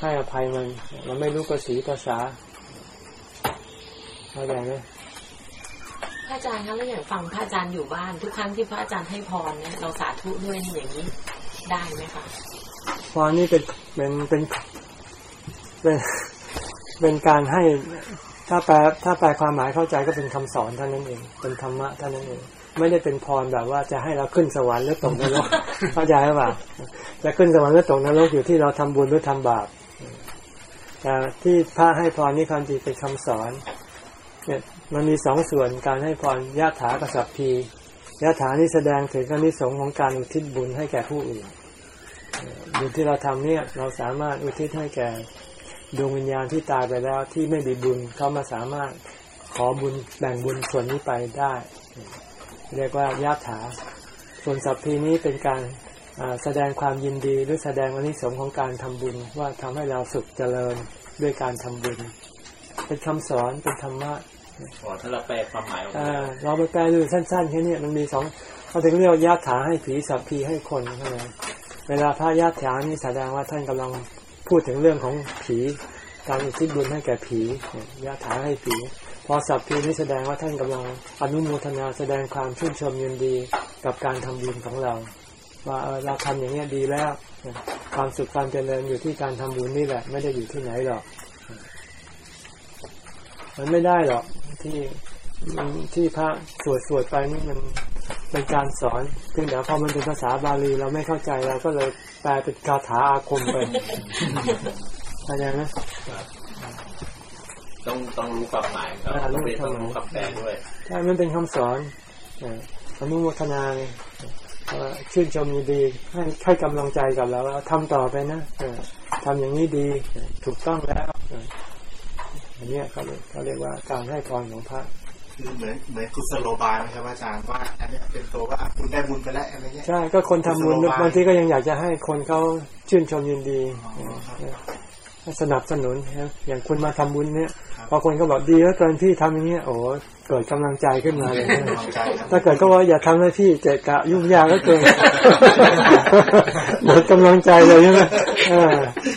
ให้อภัยมันเราไม่รู้ภาษีภาษาเข้าใจไหมพ ระอาจารย์คะแล้วอย่างฟังพระอาจารย์อยู่บ้าน ทุกครั้งที่พระอาจารย์ให้พรเนี่ยเราสาธุด้วยอย่างนี้ได้ไหมคะพอนี่เป็นเป็นเป็นเป็นเป็นการให้ถ้าแปลถ้าแปลความหมายเข้าใจก็เป็นคำสอนเท่านั้นเอง เป็นธรรมะเท่านั้นเอง ไม่ได้เป็นพรแบบว่าจะให้เราขึ้นสวรรค์หรือตกนรกเข้าใจหรือเปล่าจะขึ้นสวรรค์หรือตกนรกอยู่ที่เราทำบุญหรือทำบาปแต่ที่พระให้พรนี่ความจริงเป็นคำสอนเนี่ย มันมีสองส่วนการให้พรยะถากสัพพียะถานี่แสดงถึงอานิสงส์ของการอุทิศบุญให้แก่ผู้อื่นบุญที่เราทำเนี่ยเราสามารถอุทิศให้แก่ดวงวิญญาณที่ตายไปแล้วที่ไม่มีบุญเขามาสามารถขอบุญแบ่งบุญส่วนนี้ไปได้ เรียกว่ายะถา ส่วนสัพพีนี้เป็นการแสดงความยินดีหรือแสดงอนิสงส์ของการทำบุญว่าทำให้เราสุขเจริญด้วยการทำบุญ เป็นคำสอนเป็นธรรมะ อ๋อถ้าเราแปลความหมายออกมาเราไปแปลดูสั้นๆแค่นี้มันมีสองเขาถึงเรียกว่ายะถาให้ผีสัพพีให้คนใช่ไหมเวลาพระยะถานี่แสดงว่าท่านกำลังพูดถึงเรื่องของผีการอุทิศบุญให้แก่ผีเนี่ยะถาให้ผีพอสัพพีนี่แสดงว่าท่านกำลังอนุโมทนาแสดงความชื่นชมยินดีกับการทำบุญของเรา ว่าเราทำอย่างนี้ดีแล้วความสุขความเจริญอยู่ที่การทำบุญนี่แหละ ไม่ได้อยู่ที่ไหนหรอก มันไม่ได้หรอก ที่มันที่พระสวดสวดไปนี่มันเป็นการสอนเพียงแต่พอมันเป็นภาษาบาลีเราไม่เข้าใจเราก็เลยแปลเป็นคาถาอาคมไปเข้าใจไหมต้องต้องรู้ความหมายครับอ่ารู้ต้องความหมายรู้คำแปลด้วยใช่มันเป็นคำสอนเอ่ออนุโมทนาไงเอ่อชื่นชมยินดีให้ให้กำลังใจกับเราว่าทำต่อไปนะเออทำอย่างนี้ดีเออถูกต้องแล้วเอออันเนี้ยเขาเรียกเขาเรียกว่าการให้พรของพระคือเหมือนเหมือนกุศโลบายนะครับอาจารย์ว่า อันเนี้ยเป็นตัวว่าคุณได้บุญไปแล้วอะไรเงี้ยใช่ก็คนทำบุญกุศโลบายบางทีก็ยังอยากจะให้คนเขาชื่นชมยินดีอ๋อครับเออ สนับสนุนนะอย่างคุณมาทำบุญเนี่ยครับพอคนก็บอกดีแล้วเกินพี่ทำอย่างเงี้ยโอ้เกิดกำลังใจขึ้นมาเลยนะกำลังใจครับถ้าเกิดก็ว่าอย่าทำให้พี่เจกะยุ่งยากก็เกินหมดกำลังใจเลยใช่ไหมเออ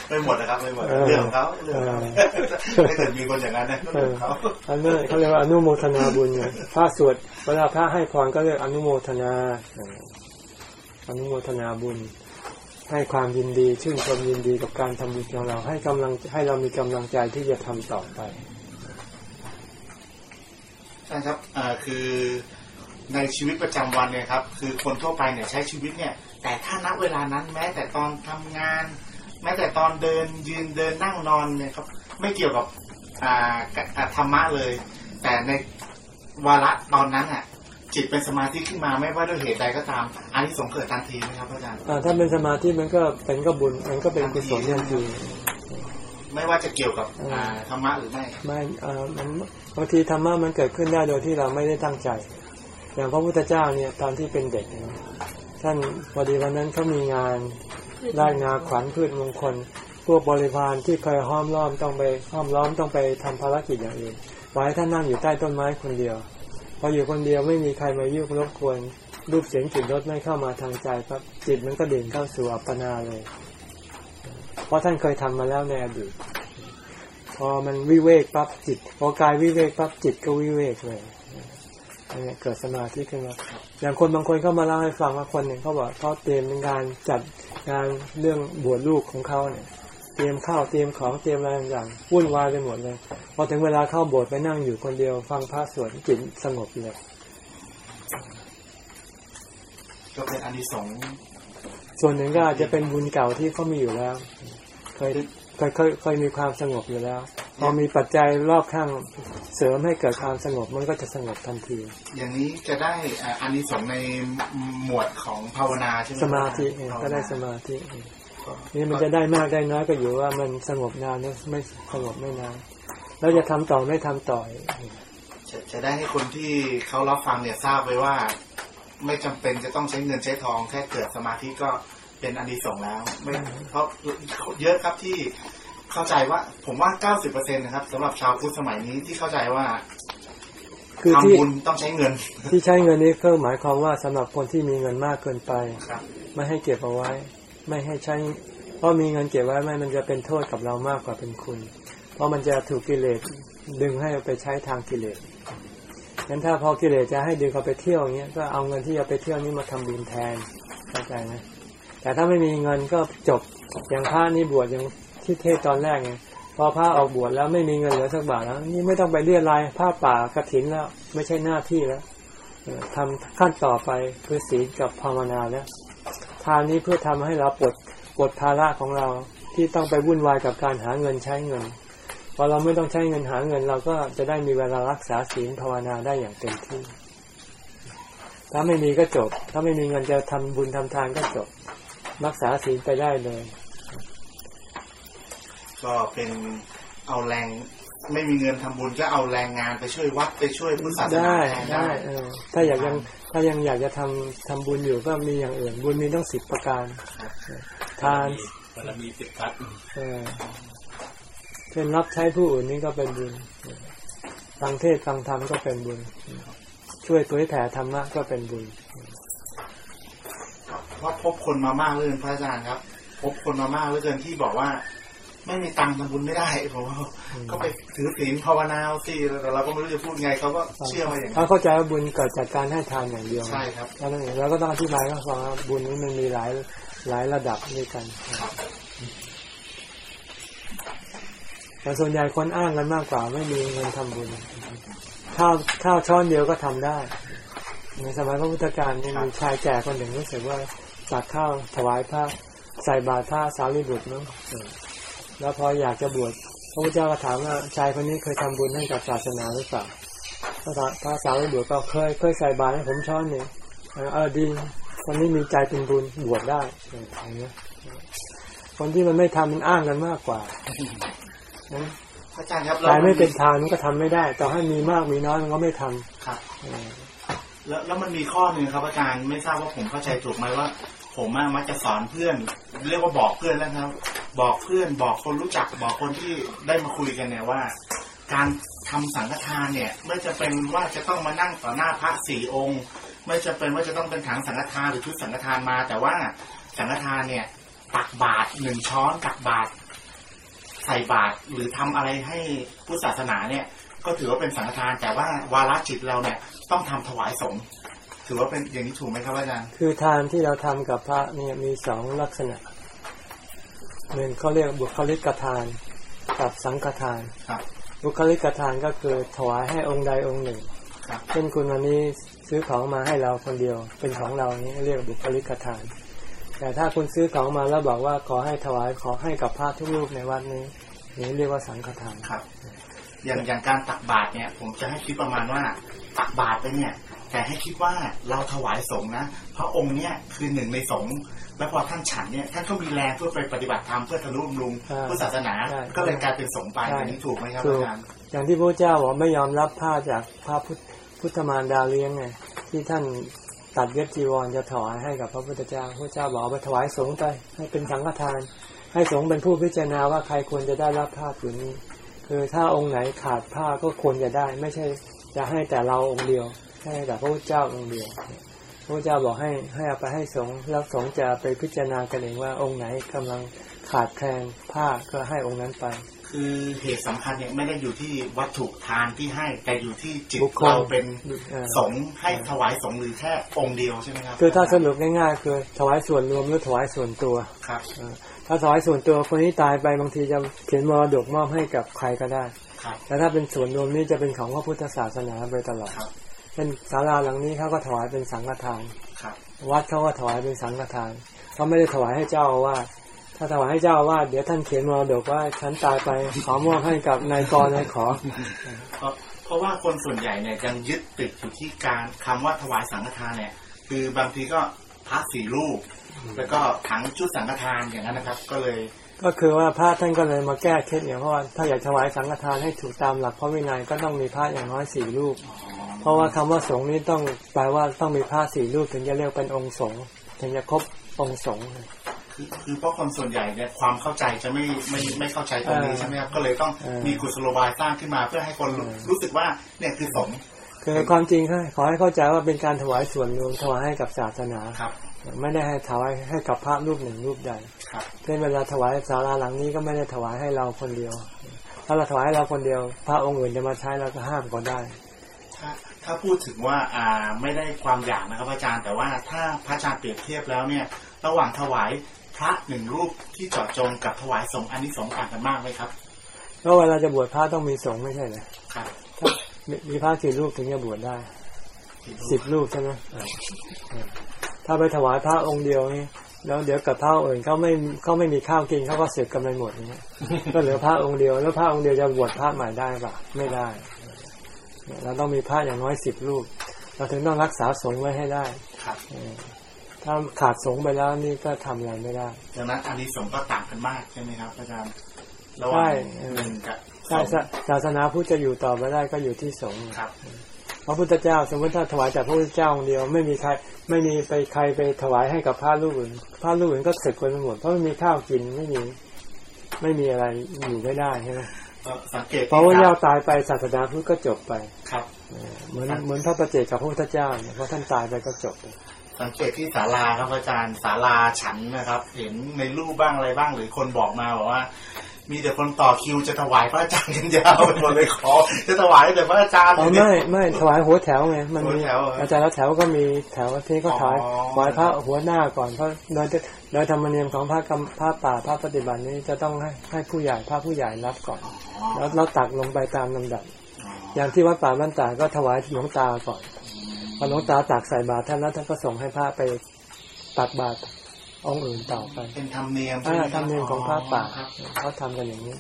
ไม่หมดนะครับไม่หมดเออเรื่องของเขาเรื่องของเขาเออถ้าเกิดมีคนอย่างนั้นนะก็เอเรื่องอของเขาอันนั้นเขาเรียกว่าอนุโมทนาบุญเนี่ยพระสวดเวลาพระให้พรก็เรียกอนุโมทนาเอออนุโมทนาบุญ ให้ความยินดี ชื่นชมยินดีกับการทำบุญของเรา ให้กำลังให้เรามีกำลังใจที่จะทำต่อไปใช่ครับคือในชีวิตประจำวันเนี่ยครับ คือคนทั่วไปเนี่ยใช้ชีวิตเนี่ย แต่ถ้าณเวลานั้นแม้แต่ตอนทำงาน แม้แต่ตอนเดินยืนเดินนั่งนอนเนี่ยครับ ไม่เกี่ยวกับธรรมะเลย แต่ในวาระตอนนั้นอะ จิตเป็นสมาธิขึ้นมาไม่ว่าด้วยเหตุใดก็ตามอันนี้สงส์เกิดทันทีไหมครับอาจารย์อ่าถ้าเป็นสมาธิมันก็เป็นก็บุญมันก็เป็นกุศลทันทีไม่ว่าจะเกี่ยวกับอ่าธรรมะหรือไม่ไม่เอ่อมันบางทีธรรมะมันเกิดขึ้นได้โดยที่เราไม่ได้ตั้งใจ อย่างพระพุทธเจ้าเนี่ยตอนที่เป็นเด็กเนี่ยท่านพอดีวันนั้นเขามีงานได้งาขวัญพืชมงคล พวกบริพารที่เคยห้อมล้อมต้องไปห้อมล้อมต้องไปทำภารกิจอย่างอื่นไว้ท่านนั่งอยู่ใต้ต้นไม้คนเดียวพ ออยู่คนเดียวไม่มีใครมายุ่งรบกวนรูปเสียงกลิ่นรสไม่เข้ามาทางใจครับจิตมันก็เด่นเข้าสู่อัปปนาเลย เพราะท่านเคยทำมาแล้วในอดีตพอมันวิเวกปั๊บจิตพอกายวิเวกปั๊บจิตก็วิเวกเลยอันนี้เกิดสมาธิขึ้นมาอย่างคนบางคนเขามาเล่าให้ฟังว่าคนหนึ่งเขาบอกเขาเตรียมงานจัดงานเรื่องบวชลูกของเขาเนี่ย เตรียมข้าวเตรียมของเตรียมอะไรต่างๆวุ่นวายไปหมดเลย พอถึงเวลาเข้าโบสถ์ไปนั่งอยู่คนเดียว ฟังพระสวดจิตสงบเลยก็เป็นอานิสงส์ส่วนหนึ่งก็อาจจะเป็นบุญเก่าที่เขามีอยู่แล้ว เคยเคยเคยเคยมีความสงบอยู่แล้วพอมีปัจจัยรอบข้างเสริมให้เกิดความสงบมันก็จะสงบทันที อย่างนี้จะได้อ่าอานิสงส์ในหมวดของภาวนาใช่ไหมสมาธิเองก็ได้สมาธิเอง นี่มันจะได้มากได้น้อยก็อยู่ว่ามันสงบนานหรือไม่สงบไม่นานแล้วจะทำต่อไม่ทำต่ออีกจะจะได้ให้คนที่เขารับฟังเนี่ยทราบไว้ว่า ไม่จำเป็นจะต้องใช้เงินใช้ทองแค่เกิดสมาธิก็เป็นอานิสงส์แล้วไม่เพราะเยอะครับที่เข้าใจว่า ผมว่าเก้าสิบเปอร์เซ็นต์นะครับสำหรับชาวพุทธสมัยนี้ที่เข้าใจว่าคือที่ทำบุญต้องใช้เงิน ที่ใช้เงินนี้ก็หมายความว่าสำหรับคนที่มีเงินมากเกินไปครับไม่ให้เก็บเอาไว้ ไม่ให้ใช้ เพราะมีเงินเก็บไว้ไม่มันจะเป็นโทษกับเรามากกว่าเป็นคุณ เพราะมันจะถูกกิเลสดึงให้เอาไปใช้ทางกิเลสงั้นถ้าพอกิเลสจะให้ดึงเขาไปเที่ยวอย่างเงี้ยก็เอาเงินที่จะไปเที่ยวนี้มาทำบุญแทนเข้าใจไหมแต่ถ้าไม่มีเงินก็จบอย่างพระนี่บวชอย่างที่เทศตอนแรกไงพอพระออกบวชแล้วไม่มีเงินเหลือสักบาทแล้ว นี่ไม่ต้องไปเรียรายผ้าป่ากระถินแล้ว ไม่ใช่หน้าที่แล้วเอ่อทำขั้นต่อไปคือศีลกับภาวนาแล้ว ทานนี้เพื่อทำให้เราปลดปลดภาระของเราที่ต้องไปวุ่นวายกับการหาเงินใช้เงินพอเราไม่ต้องใช้เงินหาเงิน เราก็จะได้มีเวลารักษาศีลภาวนาได้อย่างเต็มที่ ถ้าไม่มีก็จบ ถ้าไม่มีเงินจะทำบุญทำทานก็จบ รักษาศีลไปได้เลย ก็เป็นเอาแรงไม่มีเงินทำบุญก็เอาแรงงานไปช่วยวัดไปช่วยพุทธศาสนาได้แทนได้เออถ้าอยากยัง ถ้ายังอยากจะทำทำบุญอยู่ก็มีอย่างอื่น บุญมีต้องสิบประการทานบารมีสิบทัศน์เออเช่นรับใช้ผู้อื่นนี่ก็เป็นบุญฟังเทศน์ฟังธรรมก็เป็นบุญ ช่วยเผยแผ่ธรรมะก็เป็นบุญเพราะพบคนมามากเหลยพระอาจารย์ครับ พบคนมามากเหลือเกินที่บอกว่า ไม่มีตังค์ทำบุญไม่ได้ผมว่าก็ไปถือศีลภาวนาเอาสิแต่เราก็ไม่รู้จะพูดไงเขาก็เชื่อมาอย่างนั้ถ้านเข้าใจว่าบุญเกิดจากการให้ทานอย่างเดียวใช่ครับแล้วนั่นเองเราก็ต้องอธิบายให้ฟังว่าบุญนี้มันมีหลายหลายระดับด้วยกันแต่ส่วนใหญ่คนอ้างกันมากกว่า ไม่มีเงินทำบุญข้าวข้าวช้อนเดียวก็ทำได้ในสมัยพระพุทธการเนี่ยมีชายแก่คนหนึ่งรู้สึกว่าตักข้าวถวายพระใส่บาตรพระสารีบุตรเนาะเออ แล้วพออยากจะบวชพระพุทธเจ้าก็ถามว่าชายคนนี้เคยทำบุญให้กับศาสนาหรือเปล่าพระสาพระสารีบุตรก็เคยเคยใส่บาตรให้ผมช้อนหนึ่งเออเออดีคนนี้มีใจเป็นบุญบวชได้เอออย่างเงี้ยคนที่มันไม่ทำมันอ้างกันมากกว่านั้นพระอาจารย์ครับใจไม่เป็นทานมันก็ทำไม่ได้ ต่อให้มีมากมีน้อยมันก็ไม่ทำครับเออแล้วแล้วมันมีข้อหนึ่งครับอาจารย์ไม่ทราบว่าผมเข้าใจถูกไหมว่า ผมอะมักจะสอนเพื่อน เรียกว่าบอกเพื่อนแล้วครับ บอกเพื่อนบอกคนรู้จักบอกคนที่ได้มาคุยกันเนี่ยว่า การทำสังฆทานเนี่ยไม่จะเป็นว่าจะต้องมานั่งต่อหน้าพระสี่องค์ ไม่จะเป็นว่าจะต้องเป็นถังสังฆทานหรือชุดสังฆทานมา แต่ว่าสังฆทานเนี่ยตักบาตรหนึ่งช้อนตักบาตรใส่บาตรหรือทำอะไรให้พุทธศาสนาเนี่ย ก็ถือว่าเป็นสังฆทานแต่ว่าวาระจิตเราเนี่ยต้องทำถวายสงฆ์ ถือว่าเป็นอย่างนี้ถูกไหมครับอาจารย์คือทานที่เราทำกับพระเนี่ยมีสองลักษณะหนึ่งเขาเรียกบุคลิกทานกับสังฆทานครับบุคลิกทานก็คือถวายให้องค์ใดองค์หนึ่งครับเช่นคุณวันนี้ซื้อของมาให้เราคนเดียว เป็นของเรานี้เรียกบุคลิกทาน แต่ถ้าคุณซื้อของมาแล้วบอกว่าขอให้ถวายขอให้กับพระทุกรูปในวัดนี้ นี้เรียกว่าสังฆทานครับ อย่างอย่างการตักบาตรเนี่ย ผมจะให้คิดประมาณว่าตักบาตรไปเนี่ย แต่ให้คิดว่าเราถวายสงฆ์นะเพราะองค์เนี่ยคือหนึ่งในสงฆ์แล้วพอท่านฉันเนี่ยท่านก็มีแรงเพื่อไปปฏิบัติธรรมเพื่อทะลุบำรุงใช่พุทธศาสนาใช่ก็เลยกลายเป็นสงฆ์ไปใช่อย่างนี้ถูกไหมครับถูกอาจารย์อย่างที่พระเจ้าบอกไม่ยอมรับผ้าจากพระพุทธพุทธมารดาเลี้ยงไงที่ท่านตัดเย็บจีวรจะถวายให้กับพระพุทธเจ้าพระเจ้าบอกเอาไปถวายสงฆ์ไปให้เป็นสังฆทาน ให้สงฆ์เป็นผู้พิจารณาว่าใครควรจะได้รับผ้าผืนนี้ คือถ้าองค์ไหนขาดผ้าก็ควรจะได้ ไม่ใช่จะให้แต่เราองค์เดียว ให้แต่พระพุทธเจ้าองค์เดียวพระพุทธเจ้าบอกให้ให้เอาไปให้สงฆ์แล้วสงฆ์จะไปพิจารณากันเองว่าองค์ไหนกำลังขาดแคลนผ้าก็ให้องค์นั้นไป คือเหตุสำคัญเนี่ยไม่ได้อยู่ที่วัตถุทานที่ให้แต่อยู่ที่จิตบุคคลเราเป็นเออสงฆ์ให้ถวายสงฆ์หรือแค่องค์เดียวใช่ไหมครับคือถ้าสรุปง่ายๆคือถวายส่วนรวมหรือถวายส่วนตัวครับเออถ้าถวายส่วนตัวคนที่ตายไปบางทีจะเขียนมรดกมอบให้กับใครก็ได้ครับแต่ถ้าเป็นส่วนรวมนี่จะเป็นของพระพุทธศาสนาไปตลอดครับ เช่นศาลาหลังนี้เขาก็ถวายเป็นสังฆทานครับวัดเขาก็ถวายเป็นสังฆทานเขาไม่ได้ถวายให้เจ้าอาวาสถ้าถวายให้เจ้าอาวาสเดี๋ยวท่านเขียนมรดกว่าฉันตายไปขอมอบให้กับนายกนายขอเพราะเพราะว่าคนส่วนใหญ่เนี่ยยังยึดติดอยู่ที่การคำว่าถวายสังฆทานเนี่ย คือบางทีก็พระสี่รูปแล้วก็ถังชุดสังฆทานอย่างนั้นนะครับ ก็เลย ก็คือว่าพระท่านก็เลยมาแก้เคล็ดเนี่ยเพราะว่าถ้าอยากถวายสังฆทานให้ถูกตามหลักพระวินัยก็ต้องมีพระอย่างน้อยสี่รูป เพราะว่าคำว่าสงฆ์นี้ต้องแปลว่าต้องมีพระสี่รูปถึงจะเรียกเป็นองค์สงฆ์ถึงจะครบองค์สงฆ์คือคือเพราะคนส่วนใหญ่เนี่ยความเข้าใจจะไม่ไม่ไม่เข้าใจตรงนี้เออใช่ไหมครับก็เลยต้องเออมีกุศโลบายสร้างขึ้นมาเพื่อให้คนรู้เออรู้สึกว่าเนี่ยคือสงฆ์คือความจริงค่ะขอให้เข้าใจว่าเป็นการถวายส่วนรวมถวายให้กับศาสนาครับ ไม่ได้ให้ถวายให้กับพระรูปหนึ่งรูปใดครับเช่นเวลาถวายศาลาหลังนี้ก็ไม่ได้ถวายให้เราคนเดียว ถ้าเราถวายให้เราคนเดียว พระองค์อื่นจะมาใช้เราก็ห้ามก็ได้ ถ้าพูดถึงว่าอ่าไม่ได้ความอยากนะครับอาจารย์ แต่ว่าถ้าพระอาจารย์เปรียบเทียบแล้วเนี่ย ระหว่างถวายพระหนึ่งรูปที่เจาะจงกับถวายสงฆ์อันนี้สงฆ์ต่างกันมากไหมครับเพราะเวลาจะบวชพระต้องมีสงฆ์ไม่ใช่เหรอครับมีมีพระกี่รูปถึงจะบวชได้สิบรูปใช่ไหมถ้าไปถวายพระองค์เดียวนี่แล้วเดี๋ยวกับพระอื่นเขาไม่เขาไม่มีข้าวกินเขาก็เสร็จกันไปหมดอย่างเงี้ยก็เหลือพระองค์เดียว แล้วพระองค์เดียวจะบวชพระใหม่ได้ปะไม่ได้ เนี่ยเราต้องมีพระอย่างน้อยสิบรูป เราถึงต้องรักษาสงฆ์ไว้ให้ได้ครับเออถ้าขาดสงฆ์ไปแล้วนี่ก็ทำอะไรไม่ได้ดังนั้นอานิสงส์ก็ต่างกันมากใช่ไหมครับอาจารย์ระหใช่ว่างเออหนึ่งกับสใช่องศาศาสนาพุทธจะอยู่ต่อไปได้ก็อยู่ที่สงฆ์ครับพระพุทธเจ้า สมมติถ้าถวายแต่พระพุทธเจ้าองค์เดียวไม่มีใครไม่มีไปใครไปถวายให้กับพระรูปอื่นพระรูปอื่นก็เสร็จกันไปหมดเพราะไม่มีข้าวกินไม่มีไม่มีอะไรอยู่ไม่ได้ใช่ไหมก็ สังเกตพระพุทธเจ้าตายไปศาสนาพุทธก็จบไปครับเออเหมือนเหมือนพระประเจกกับพระพุทธเจ้าเนี่ยพอท่านตายไปก็จบเลยสังเกตที่ศาลาครับอาจารย์ศาลาฉันนะครับ เห็นในรูปบ้างอะไรบ้างหรือคนบอกมาบอกว่า มีแต่คนต่อคิวจะถวายพระอาจารย์กันยาวไปหมดเลยขอ จะถวายแต่พระอาจารย์อ๋อไม่ไม่ถวายหัวแถวไงมันมีหัวแถวเหรออาจารย์ละแถวก็มีแถวที่ก็ถวายอ๋อถวายพระหัวหน้าก่อนเพราะโดยโดยธรรมเนียมของพระกรรมพระป่าพระปฏิบัตินี้จะต้องให้ให้ผู้ใหญ่พระผู้ใหญ่รับก่อน แล้วเราตักลงไปตามลำดับ อย่างที่วัดป่าบ้านตาก็ถวายหลวงตาก่อนพอหลวงตาตักใส่บาตรท่านแล้วท่านก็ส่งให้พระไปตักบาตร องค์อื่นต่อไป เป็นธรรมเนียมอ่าใช่ไหธรรมเนียมของพระป่าครับเขาทำกันอย่างนี้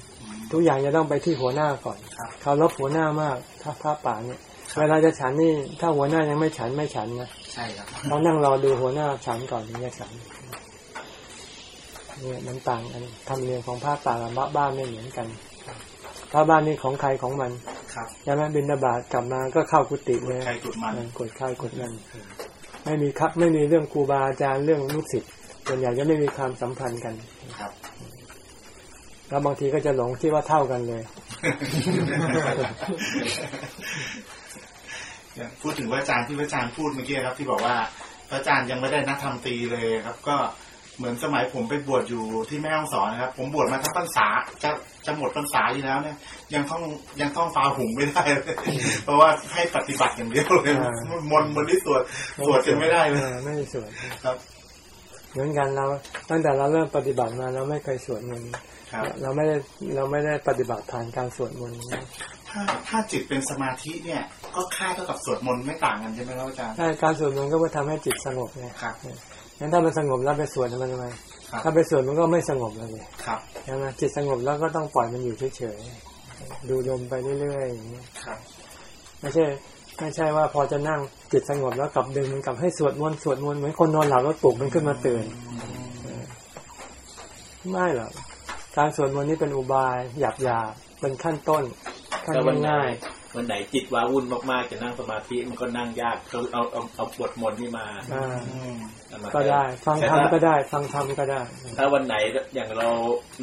ทุกอย่างจะต้องไปที่หัวหน้าก่อนครับเขารบหัวหน้ามากถ้าพระป่าเนี่ยเวลาจะฉันนี่ถ้าหัวหน้ายังไม่ฉันไม่ฉันนะใช่ครับเรานั่งรอดูหัวหน้าฉันก่อนถึงจะฉันเนี่ยมันต่างกันธรรมเนียมของพระป่ากับบ้านไม่เหมือนกันพระบ้านนี่ของใครของมันครับใช่ไหมบินบาตกลับมาก็เข้ากุฏิเลยใครกุดมันเออกดเข้ากดนั่นไม่มีครับ ไม่มีเรื่องครูบาอาจารย์เรื่องลูกศิษย์ ส่วนใหญ่จะไม่มีความสัมพันธ์กันครับแล้วบางทีก็จะหลงที่ว่าเท่ากันเลยพูดถึงพระอาจารย์ที่พระอาจารย์พูดเมื่อกี้ครับ ที่บอกว่าพระอาจารย์ยังไม่ได้นักธรรมตรีเลยครับ ก็เหมือนสมัยผมไปบวชอยู่ที่แม่ฮ่องสอนนะครับ ผมบวชมาทั้งพรรษาจะจะหมดพรรษาอยู่แล้วเนี่ย ยังท่องยังท่องฟาหุงไม่ได้เลยเพราะว่าให้ปฏิบัติอย่างเดียวเลยอ่ามนต์บนที่สวดสวดกันไม่ได้เลยออไม่ได้สวดครับ เหมือนกันเราตั้งแต่เราเริ่มปฏิบัติมาเราไม่เคยสวดมนต์ครับเราไม่ได้เราไม่ได้ปฏิบัติผ่านการสวดมนต์ถ้าถ้าจิตเป็นสมาธิเนี่ย ก็ค่าเท่ากับสวดมนต์ไม่ต่างกันใช่ไหมครับอาจารย์ใช่การสวดมนต์ก็เพื่อทำให้จิตสงบไงครับงั้นถ้ามันสงบแล้วไปสวดมันทำไมครับถ้าไปสวดมันก็ไม่สงบเลยครับใช่ไหมจิตสงบแล้วก็ต้องปล่อยมันอยู่เฉยๆดูลมไปเรื่อยๆอย่างเงี้ยครับไม่ใช่ ไม่ใช่ว่าพอจะนั่งจิตสงบแล้วกลับดึงมันกลับให้สวดมนต์สวดมนต์เหมือนคนนอนหลับแล้วปลุกมันขึ้นมาตื่นไม่หรอกการสวดมนต์นี่เป็นอุบายหยาบหยาบๆเป็นขั้นต้นขั้นถ้าวันไหนง่ายวันไหนจิตว้าวุ่นมากๆจะนั่งสมาธิมันก็นั่งยากเขาเอาเอาเอาบทมนต์นี่มาๆอ่าเอามาก็ได้ ฟังแต่ธรรมถ้าก็ได้ ฟังธรรมก็ได้ ถ้าวันไหนอย่างเรา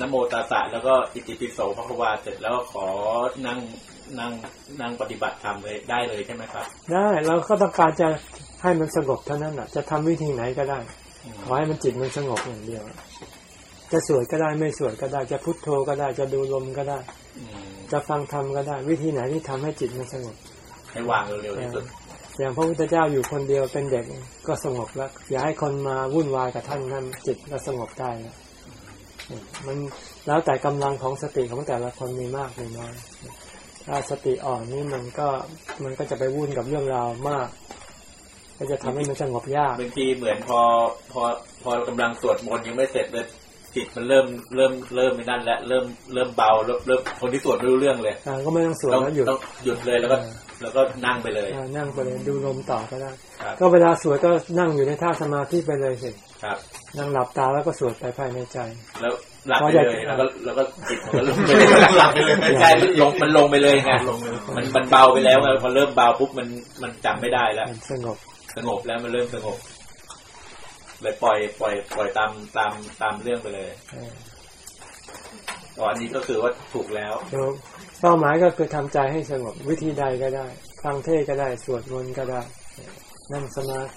นโมตัสสะแล้วก็อิติปิโสพระควาเสร็จแล้วก็ขอนั่ง นั่งนั่งปฏิบัติธรรมเลยได้เลยใช่ไหมครับ ได้เราก็ต้องการจะให้มันสงบเท่านั้นน่ะ จะทำวิธีไหนก็ได้อืมขอให้มันจิตมันสงบอย่างเดียว จะสวดก็ได้ไม่สวดก็ได้ จะพุทโธก็ได้จะดูลมก็ได้อืมจะฟังธรรมก็ได้ วิธีไหนที่ทำให้จิตมันสงบ ให้วางเร็วๆที่สุดอย่างพระพุทธเจ้าอยู่คนเดียวเป็นเด็กก็สงบแล้ว อย่าให้คนมาวุ่นวายกับท่านท่านจิตก็สงบได้แล้วอืมมันแล้วแต่กำลังของสติของแต่ละคนมีมากมีน้อย ถ้าสติอ่อนนี่มันก็มันก็จะไปวุ่นกับเรื่องราวมาก ก็จะทำให้มันสงบยากบางทีเหมือนพอพอพอกำลังสวดมนต์ยังไม่เสร็จเลยจิตมันเริ่มเริ่มเริ่มไม่นั่นแล้วเริ่มเริ่มเบาเริ่มเริ่มคนที่สวดไม่รู้เรื่องเลยอ่าก็ไม่ต้องสวดต้องแล้วหยุดต้องหยุดเลยแล้วก็เออ แล้วก็นั่งไปเลยอ่านั่งไปเลยดูลมต่อก็ได้ครับก็เวลาสวดก็นั่งอยู่ในท่าสมาธิไปเลยสิครับ นั่งหลับตาแล้วก็สวดไปภายในใจ แล้วหลับพอไปอยากเลยแล้วก็แล้วก็จิตมันก็ลงไปเลยหลับไปเลยใช่ลงมันลงไปเลยไงลงเลยมันมันเบาไปแล้วไงพอเริ่มเบาปุ๊บมันมันจำไม่ได้แล้วมันสงบสงบแล้วมันเริ่มสงบเลยปล่อยปล่อย ปล่อยตามตามตามเรื่องไปเลยเอออ๋ออันนี้ก็คือว่าถูกแล้ว เป้าหมายก็คือทำใจให้สงบวิธีใดก็ได้ ฟังเทศก็ได้ สวดมนต์ก็ได้ นั่งสมาธิ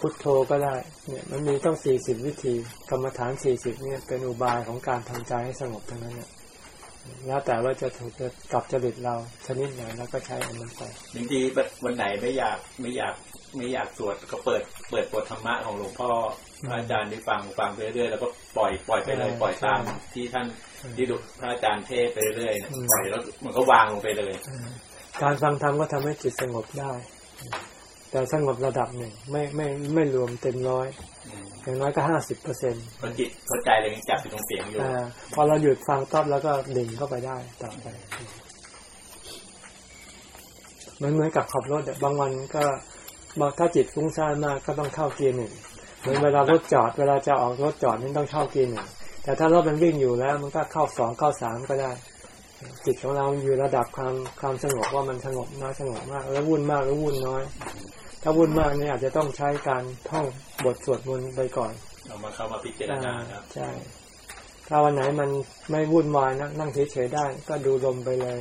พุทโธก็ได้ เนี่ยมันมีต้องสี่สิบวิธี กรรมฐานสี่สิบเนี่ยเป็นอุบายของการทำใจให้สงบทั้งนั้นเนี่ยแล้วแต่ว่าจะถูกจะกลับจริตเราชนิดไหนแล้วก็ใช้อันนั้นไปบางทีวันไหนไม่อยากไม่อยาก ไม่อยากสวดก็เปิดเปิดบทธรรมะของหลวงพ่อพระอาจารย์ที่ฟังฟังไปเรื่อยๆแล้วก็ปล่อยปล่อยไปเลยใช่ปล่อยตามใช่ที่ท่านที่ดูพระอาจารย์เทศไปเรื่อยๆเนี่ยอืมปล่อยแล้วมันก็วางลงไปเลย การฟังธรรมก็ทำให้จิตสงบได้ แต่สงบระดับหนึ่งไม่ไม่ไม่รวมเต็มร้อยอย่างน้อยก็ห้าสิบเปอร์เซ็นต์เพราะจิตเข้าใจเลยยังจับอยู่ตรงเสียงอยู่พอเราหยุดฟังต๊อบแล้วก็ดึงเข้าไปได้ต่อไปเหมันเหมือนกับขับรถอะบางวันก็ บางถ้าจิตฟุ้งซ่านมากก็ต้องเข้าเกียร์หนึ่งเหมือนเวลารถจอด เวลาจะออกรถจอดนี่ต้องเข้าเกียร์หนึ่งแต่ถ้ารถมันวิ่งอยู่แล้ว มันก็เข้าสองเข้าสามก็ได้ จิตของเราอยู่ระดับความความสงบว่ามันสงบน้อยสงบมาก แล้ววุ่นมากหรือวุ่นน้อย ถ้าวุ่นมากเนี่ยอาจจะต้องใช้การท่องบทสวดมนต์ไปก่อนเอามาเข้ามาพิจารณาครับใช่ถ้าวันไหนมันไม่วุ่นวายนะนั่งเฉยๆได้ ก็ดูลมไปเลย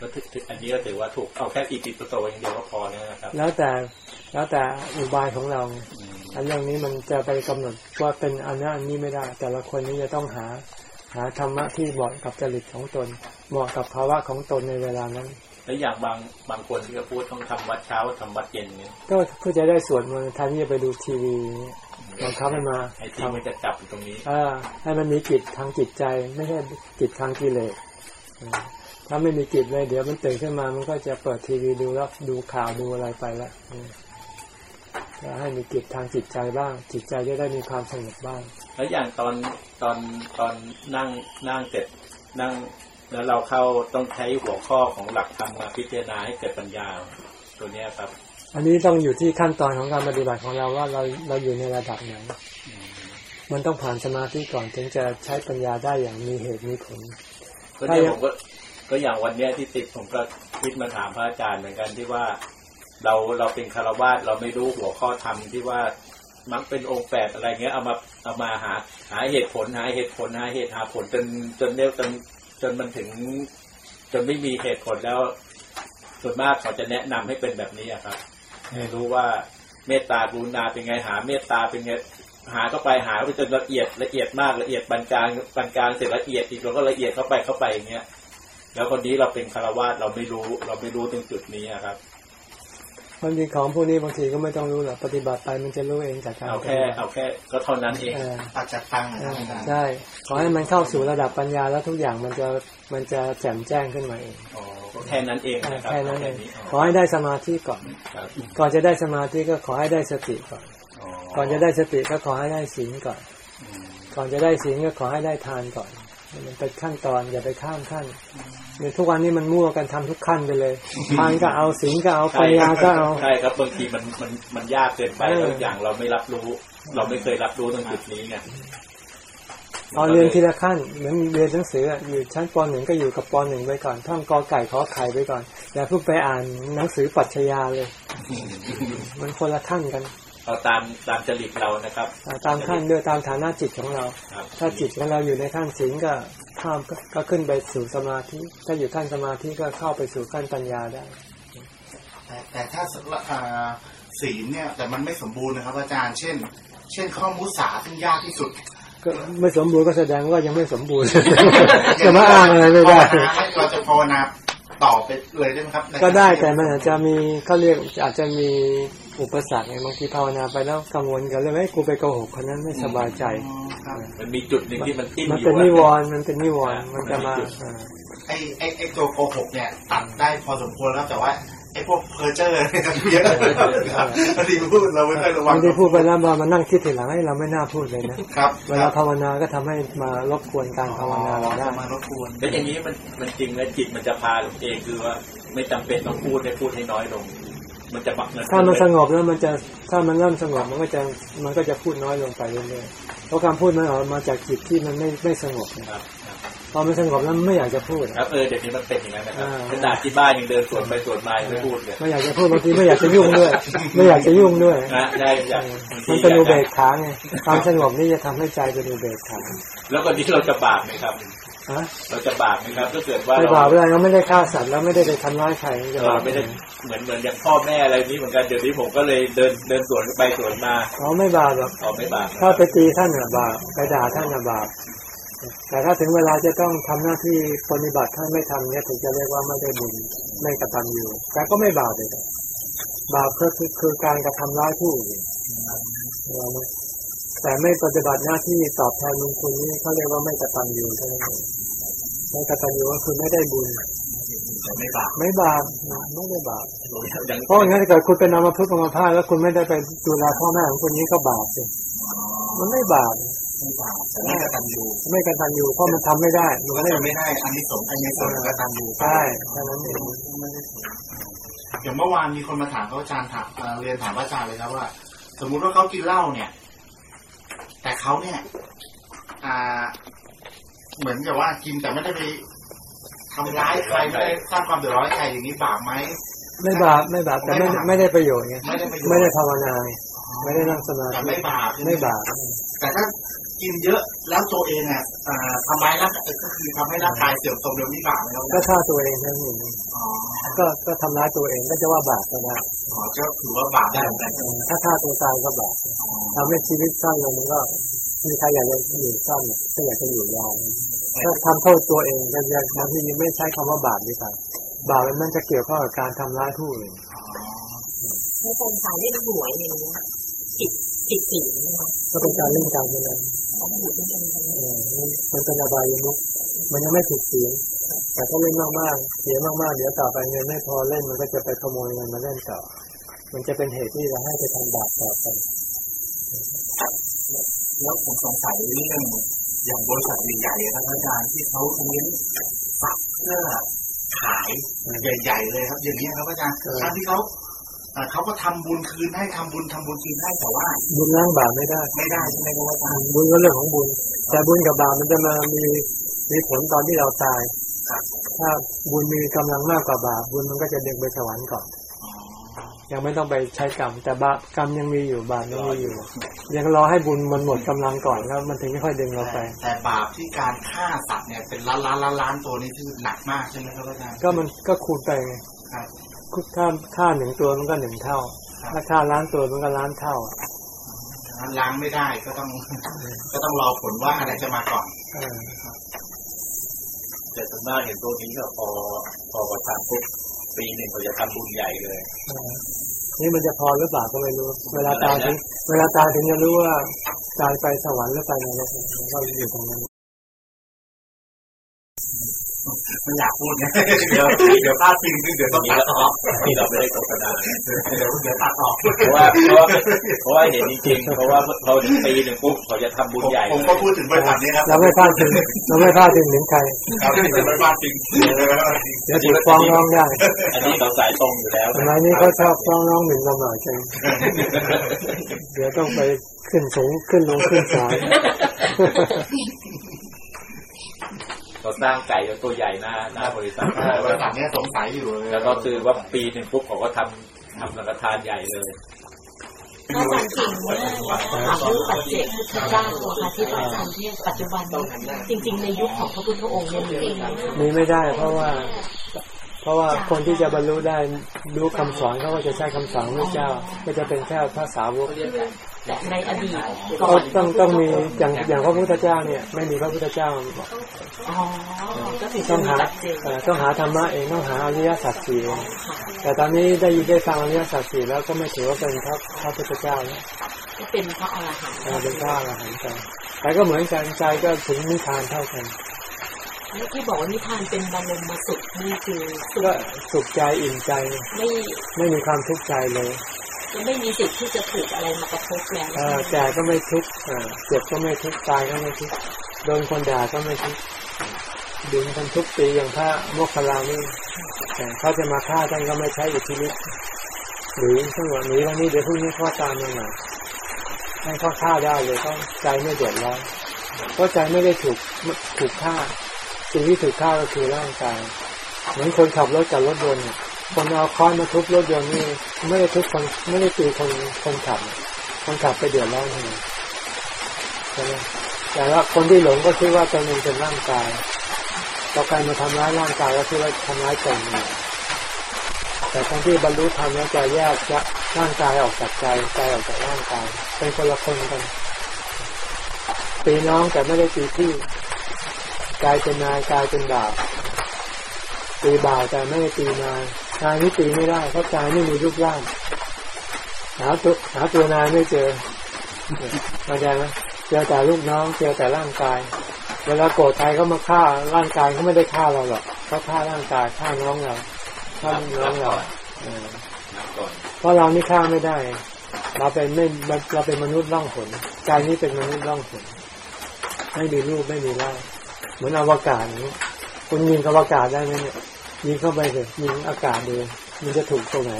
ก็ถืออันนี้ก็ถือว่าถูกเอาแค่อีปิโตอย่างเดียวก็พอแล้วนะครับ แล้วแต่แล้วแต่อุบายของเราอันเรื่องนี้มันจะไปกำหนดว่าเป็นอันนั้นอันนี้ไม่ได้ แต่ละคนนี้จะต้องหาหาธรรมะที่เหมาะกับจริตของตน เหมาะกับภาวะของตนในเวลานั้นแล้วอย่างบางบางคนที่เขาพูดต้องทำวัดเช้าทำวัดเย็นเนี่ยก็เพื่อจะได้สวดมนต์แทนที่จะไปดูทีวีบังคับให้มาไอ้ที่มันจะจับอยู่ตรงนี้เออให้มันมีจิตทางจิตใจไม่ใช่จิตทางกิเลสเออ ถ้าไม่มีจิตเลยเดี๋ยวมันตื่นขึ้นมา มันก็จะเปิดทีวีดูแล้วดูข่าวดูอะไรไปละอืมจะให้มีจิตทางจิตใจบ้าง จิตใจจะได้มีความสงบบ้าง แล้วอย่างตอนตอนตอนนั่งนั่งเสร็จนั่ง แล้วเราเข้าต้องใช้หัวข้อของหลักธรรมมาพิจารณาให้เกิดปัญญาตัวเนี้ยครับ อันนี้ต้องอยู่ที่ขั้นตอนของการปฏิบัติของเราว่าเราเราอยู่ในระดับไหนมันต้องผ่านสมาธิก่อนถึงจะใช้ปัญญาได้อย่างมีเหตุมีผลก็เนี่ยผมก็ ก็อย่างวันเนี้ยที่ติดผมก็คิดมาถามพระอาจารย์เหมือนกันที่ว่าเราเราเป็นคารวาสเราไม่รู้หัวข้อธรรมที่ว่ามักเป็นองค์แปดอะไรเงี้ยเอามาเอามาหาหาเหตุผลหาเหตุผลหาเหตุหาผลจนจนเรียจนจนมันถึง จนไม่มีเหตุผลแล้ว ส่วนมากเขาจะแนะนำให้เป็นแบบนี้อะครับให้รู้ว่าเมตตากรุณาเป็นไงหา เมตตาเป็นไงหาเข้าไปหาไปจนละเอียดละเอียดมากละเอียดปานกลางปานกลางเสร็จละเอียดอีกเราก็ละเอียดเข้าไปเข้าไปอย่างเงี้ย แล้วคนนี้เราเป็นคารวาสเราไม่รู้ เราไม่รู้ตรงจุดนี้อะครับบางทีของพวกนี้บางทีก็ไม่ต้องรู้หรอกปฏิบัติไปมันจะรู้เองจากการเอาแค่เอาแค่ก็เท่านั้นเองเออปัจจตังเอนะออาจารย์ใช่ขอให้มันเข้าสู่ระดับปัญญาแล้วทุกอย่างมันจะมันจะแจ่มแจ้งขึ้นมาเองอ๋อแค่นั้นเองเออนะครับแค่นั้นเองนี้ขอให้ได้สมาธิก่อนครับก่อนจะได้สมาธิก็ขอให้ได้สติก่อนอ๋อก่อนจะได้สติก็ขอให้ได้ศีลก่อนอืมก่อนจะได้ศีลก็ขอให้ได้ทานก่อน มันเป็นขั้นตอนอย่าไปข้ามขั้น เนี่ยทุกวันนี้มันมั่วกันทำทุกขั้นไปเลยทานก็เอาศีลก็เอาปัญญาก็เอาใช่ครับบางทีมันมันมันยากเกินไปเออแล้วอย่างเราไม่รับรู้ เราไม่เคยรับรู้ตรงจุดนี้ไงเอาเรียนทีละขั้นเหมือนเรียนหนังสืออะอยู่ชั้นปหนึ่งก็อยู่กับปหนึ่งไปก่อนท่องกอไก่ขอไข่ไปก่อนอย่าเพิ่งไปอ่านหนังสือปรัชญาเลย มันคนละขั้นกัน เอาตามตามจริตเรานะครับอ่าตามขั้นด้วยตามฐานะจิตของเราครับถ้าจิตของเราอยู่ในขั้นศีลก็ข้ามก็ก็ขึ้นไปสู่สมาธิ ถ้าอยู่ขั้นสมาธิก็เข้าไปสู่ขั้นปัญญาได้ แต่แต่ถ้าสำหรับอ่าศีลเนี่ย แต่มันไม่สมบูรณ์นะครับอาจารย์เช่น เช่นข้อมุสาซึ่งยากที่สุดก็ไม่สมบูรณ์ก็แสดงว่ายังไม่สมบูรณ์จะมาอ้างอะไรไม่ได้ภาวนาให้เราจะภาวนาต่อไปเลยได้ไหมครับในก็ได้แต่มันอาจจะมีเขาเรียกอาจจะมี อุปสรรคไงบางทีภาวนาไปแล้วกังวลกันเลยว่าเอ้ยกูไปโกหกคนนั้นไม่สบายใจอ๋อครับมันมีจุดหนึ่งที่มันทิ้งมันอยู่เป็นนิวอะรณ์มันเป็นนิวรณ์มันจะมาอ่าไอไอไอตัวโกหกเนี่ยตัดได้พอสมควรแล้วแต่ว่าไอพวกเพอร์เจอร์เนี่ยเยอะครับบางทีพูดเราไม่ค่อยระวังบางทีพูดไปแล้วมามานั่งคิดทีหลังให้เราไม่น่าพูดเลยนะครับ เวลาภาวนาก็ทำให้มารบกวนการภาวนาเราได้มารบกวนแล้วอย่างนี้มันมันจริงแล้วจิตมันจะพาเองคือว่าไม่จำเป็นต้องพูดให้พูดให้น้อยลง มันจะบักเงินถ้ามันสงบแล้วมันจะถ้ามันเริ่มสงบมันก็จะมันก็จะพูดน้อยลงไปเรื่อยๆเพราะการพูดมันออกมาจากจิตที่มันไม่ไม่สงบไงครับครับพอมันสงบแล้วมันไม่อยากจะพูดครับเออเดี๋ยวนี้มันเป็นอย่างนั้นนะครับอ่าขนาดที่บ้านยังเดินสวนไปสวนมายังไม่พูดเลยไม่อยากจะพูดบางทีไม่อยากจะยุ่งด้วย ไม่อยากจะยุ่งด้วยนะได้อย่างมันเป็นอุเบกขาไงความสงบนี่จะทำให้ใจเป็นอุเบกขาแล้ววันนี้เราจะบาปไหมครับฮะ เราจะบาปไหมครับถ้าเกิดว่าไม่เราบาปอะไรเราไม่ได้ฆ่าสัตว์แล้วไม่ได้ไปทำร้ายใครจะเออบาปไม่ได้เหมือนเหมือนอย่างพ่อแม่อะไรนี้เหมือนกันเดี๋ยวนี้ผมก็เลยเดินเดินสวนไปสวนมาอ๋อไม่บาปหรอกอ๋อไม่บาปนะถ้าไปตีท่านน่ะบาปไปด่าท่านน่ะบาปแต่ถ้าถึงเวลาจะต้องทำหน้าที่ปฏิบัติท่านไม่ทำเนี่ยถึงจะเรียกว่าไม่ได้บุญไม่กระตันอยู่แต่ก็ไม่บาปเลยบาปก็คือคือการกระทำร้ายผู้อื่นเราไม่ แต่ไม่ปฏิบัติหน้าที่ตอบแทนบุญคุณนี่เขาเรียกว่าไม่กตัญญูเท่านั้นเองไม่กตัญญูก็คือไม่ได้บุญแต่ไม่บาปไม่บาปไม่ได้บาปอย่างเพราะอย่างนั้นถ้าเกิดคุณเป็นนามาพึกษ์นามาพาตแล้วคุณไม่ได้ไปดูแลพ่อแม่ของคนนี้ก็บาปสิมันไม่บาปไม่บาปแต่ไม่กตัญญูไม่กตัญญูเพราะมันทำไม่ได้มันก็ก็เลเลยยไม่ได้อันนี้สงส์อันนี้สงส์กตัญญูใช่แค่นั้นเองอย่างเมื่อวานมีคนมาถามเขาอาจารย์ถามเอ่อเรียนถามอาจารย์เลยครับว่า สมมุติว่าเขากินเหล้าเนี่ยแต่ เขาเนี่ย อ่า เหมือนกับว่ากินแต่ไม่ได้ไปทำร้ายใครไม่ได้สร้างความเดือดร้อนให้ใครอย่างนี้บาปไหมไม่บาปไม่บาปแต่ไม่ไม่ได้ประโยชน์ไงไม่ได้ประโยชน์ไม่ได้ภาวนาไงไม่ได้นั่งสมาแต่ธิไม่บาปใช่หไม่บาปแต่ถ้า กินเยอะแล้วตัวเองอะอ่าทำร้ายร่างกายก็คือทำให้ร่างกายเสื่อมโทรมเร็วนี่บาปไหมครับก็ฆ่าตัวเองนั่นเองอ๋อก็ก็ทำร้ายตัวเองก็จะว่าบาปก็ได้อ๋อก็ถือว่าบาปได้เหมือนกันเออถ้าฆ่าตัวตายก็บาปทำให้ชีวิตสั้นลงมันก็มีใครอยากจะอยู่สั้นก็อยากจะอยู่ยาวถ้าทำโทษตัวเองก็จะบางทีไม่ใช้คำว่าบาปดีกว่าบาปมันจะเกี่ยวข้องกับการทำร้ายผู้อื่นไม่คนขายเล่นหวยอย่างเงี้ยผิด ผิดศีลนะคะก็เป็นการเล่นการพนันเขาอยู่ด้วยกันเออมันเป็นอบายมุกมันยังไม่ถูกเสียแต่ถ้าเล่นมากๆเสียมากๆเดี๋ยวต่อไปเงินไม่พอเล่นมันก็จะไปขโมยเงินมาเล่นต่อ มันจะเป็นเหตุที่จะให้ไปทำบาปต่อไปแล้วผมสงสัยเรื่องอย่างบริษัทใหญ่ๆนะครับอาจารย์ที่เขาเลี้ยงสัตว์เพื่อขายใหญ่ ๆ เลยครับ อย่างนี้ครับอาจารย์ทั้งที่เขา เอ่อเขาก็ทำบุญคืนให้ทำบุญทำบุญคืนให้แต่ว่า บุญล้างบาปไม่ได้ ไม่ได้ใช่ไหมครับอาจารย์บุญก็เรื่องของบุญ แต่บุญกับบาปมันจะมามีมีผลตอนที่เราตายครับถ้าบุญมีกำลังมากกว่าบาปบุญมันก็จะดึงไปสวรรค์ก่อน ยังไม่ต้องไปใช้กรรมแต่บาปกรรมยังมีอยู่บาปยังมีอยู่ ยังรอให้บุญมันหมดกำลังก่อนแล้วมันถึงจะค่อยดึงเราไป แต่บาปที่การฆ่าสัตว์เนี่ยเป็นล้านล้านล้านล้านตัวนี่คือหนักมากใช่ไหมครับอาจารย์ก็มันก็คูณไปไง ครับคุดค่าค่าหนึ่งตัวมันก็หนึ่งเท่า ถ้าค่าล้านตัวมันก็ล้านเท่าอะงั้นล้างไม่ได้ก็ต้อง ก็ต้องรอผลว่าอะไรจะมาก่อนเออแต่ส่วนมากเห็นตัวนี้ก็พอพอประทานปุ๊บปีหนึ่งเขาจะทำบุญใหญ่เลยเออนี่มันจะพอหรือเปล่าก็ไม่รู้ เวลาตายถึงเวลาตายถึงจะรู้ว่าตายไปสวรรค์หรือไปนรกมันก็อยู่ตรงนั้น ไม่อยากพูดนะเดี๋ยวเดี๋ยวพลาดพิงเดี๋ยวต้องตัดออกที่เราไม่ได้โฆษณาเดี๋ยวเดี๋ยวเดี๋ยวตัดออกเพราะว่าเพราะว่าเพราะว่าเห็นจริงๆเพราะว่าพอถึงปีหนึ่งปุ๊บเขาจะทำบุญผมใหญ่ผมก็พูดถึงบริษัทนี้ครับเราไม่พลาดถึงเราไม่พลาดถึงถึงใครครับเดี๋ยวไม่พลาดพิงเดี๋ยวถูกฟ้องร้องได้อันนี้เราสายตรงอยู่แล้วสมัยนี้เขาชอบฟ้องร้องหมิ่นประมาทกันเดี๋ยวต้องไปขึ้นสูงขึ้นลงขึ้นศาล เราสร้างไก่ตัวใหญ่หน้าหน้าบริษัทบริษัทนี้สงสัยอยู่เลยแล้วก็คือว่าปีหนึ่งปุ๊บเขาก็ทำทำสังฆทานใหญ่เลยพระอาจารย์เก่งมากเลยนะคะเรื่องปัจเจกพุทธเจ้าตัวค่ะที่พระอาจารย์เรียกปัจจุบันนี้จริง ๆ ในยุคของพระพุทธองค์เนี่ยมีไหมมีไม่ได้ เพราะว่า เพราะว่าคนที่จะบรรลุได้รู้คำสอนเขาก็จะใช้คำสอนของพระเจ้า ก็จะเป็นแค่ภาษาวกแต่ ในอดีตก็ก่อนต้องต้องมีอย่างอย่างพระพุทธเจ้าเนี่ย ไม่มีพระพุทธเจ้าอ๋อก็ถือต้จะองมีหาปัจเจกเอ่อต้องหาธรรมะเองต้องหาอริยสัจสี่เองค่ะแต่ตอนนี้ได้ยินได้ฟังอริยสัจสี่แล้วก็ไม่ถือว่าเป็นพระพระพุทธเจ้าแล้วก็เป็นพระอรหันต์เออเป็นพระอรหันต์ใจแต่ก็เหมือนกันใจก็ถึงนิพพานเท่ากันแล้วที่บอกว่านิพพานเป็นบรมมาสุขนี่คือสุก็ขสุขใจอิ่มใจ ไม่ไม่มีความทุกข์ใจเลย ไม่มีสิทธิ์ที่จะถูกอะไรมากระทบแล้วเออแก่ก็ไม่ทุกข์เออเจ็บก็ไม่ทุกข์ตายก็ไม่ทุกข์โดนคนด่าก็ไม่ทุกข์ดึงกันทุกปีอย่างพระโมคคัลลานี่แต่เขาจะมาฆ่าท่านก็ไม่ใช้อิทธิฤทธิ์หรือทั้งหมดนี้วันนี้เดี๋ยวพรุ่งนี้ข้อตามยังไงให้เขาฆ่าได้เลยก็ใจไม่เดือดร้อนเพราะใจไม่ได้ถูกถูกฆ่าสิ่งที่ถูกฆ่าก็คือร่างกายเหมือนคนขับรถกับรถยนต์เนี่ย คนเอาค้อนมาทุบรถยนต์นี่ไม่ได้ทุบคนไม่ได้ตีคนคนขับ คนขับไปเดือดร้อนทำไมใช่ไหมแต่ว่าคนที่หลงก็คิดว่าตนเองเป็นร่างกายต่อการมาทำร้ายร่างกายก็คิดว่าทำร้ายตนเองแต่คนที่บรรลุธรรมแล้วจะแยกจะร่างกายออกจากใจใจออกจากร่างกายเป็นคนละคนกันตีน้องแต่ไม่ได้ตีพี่กายเป็นนายกายเป็นบ่าวตีบ่าวแต่ไม่ได้ตีนาย นายนี่ตีไม่ได้เพราะกายไม่มีรูปร่างหาตัวหาตัวนายไม่เจอเข้าใจไหมเจอแต่ลูกน้องเจอแต่ร่างกายเวลาโกรธใครก็มาฆ่าร่างกายเขาไม่ได้ฆ่าเราหรอกเขาฆ่าร่างกายฆ่าน้องเราฆ่าน้องเราเพราะเรานี่ฆ่าไม่ได้ เราเป็นไม่เราเป็นมนุษย์ร่องหนกายนี้เป็นมนุษย์ร่องหนไม่มีรูปไม่มีร่างเหมือนอวกาศนี้คุณยิงอวกาศได้ไหมเนี่ย ยิงเข้าไปเถอะยิงอากาศดูมันจะถูกตรงไหน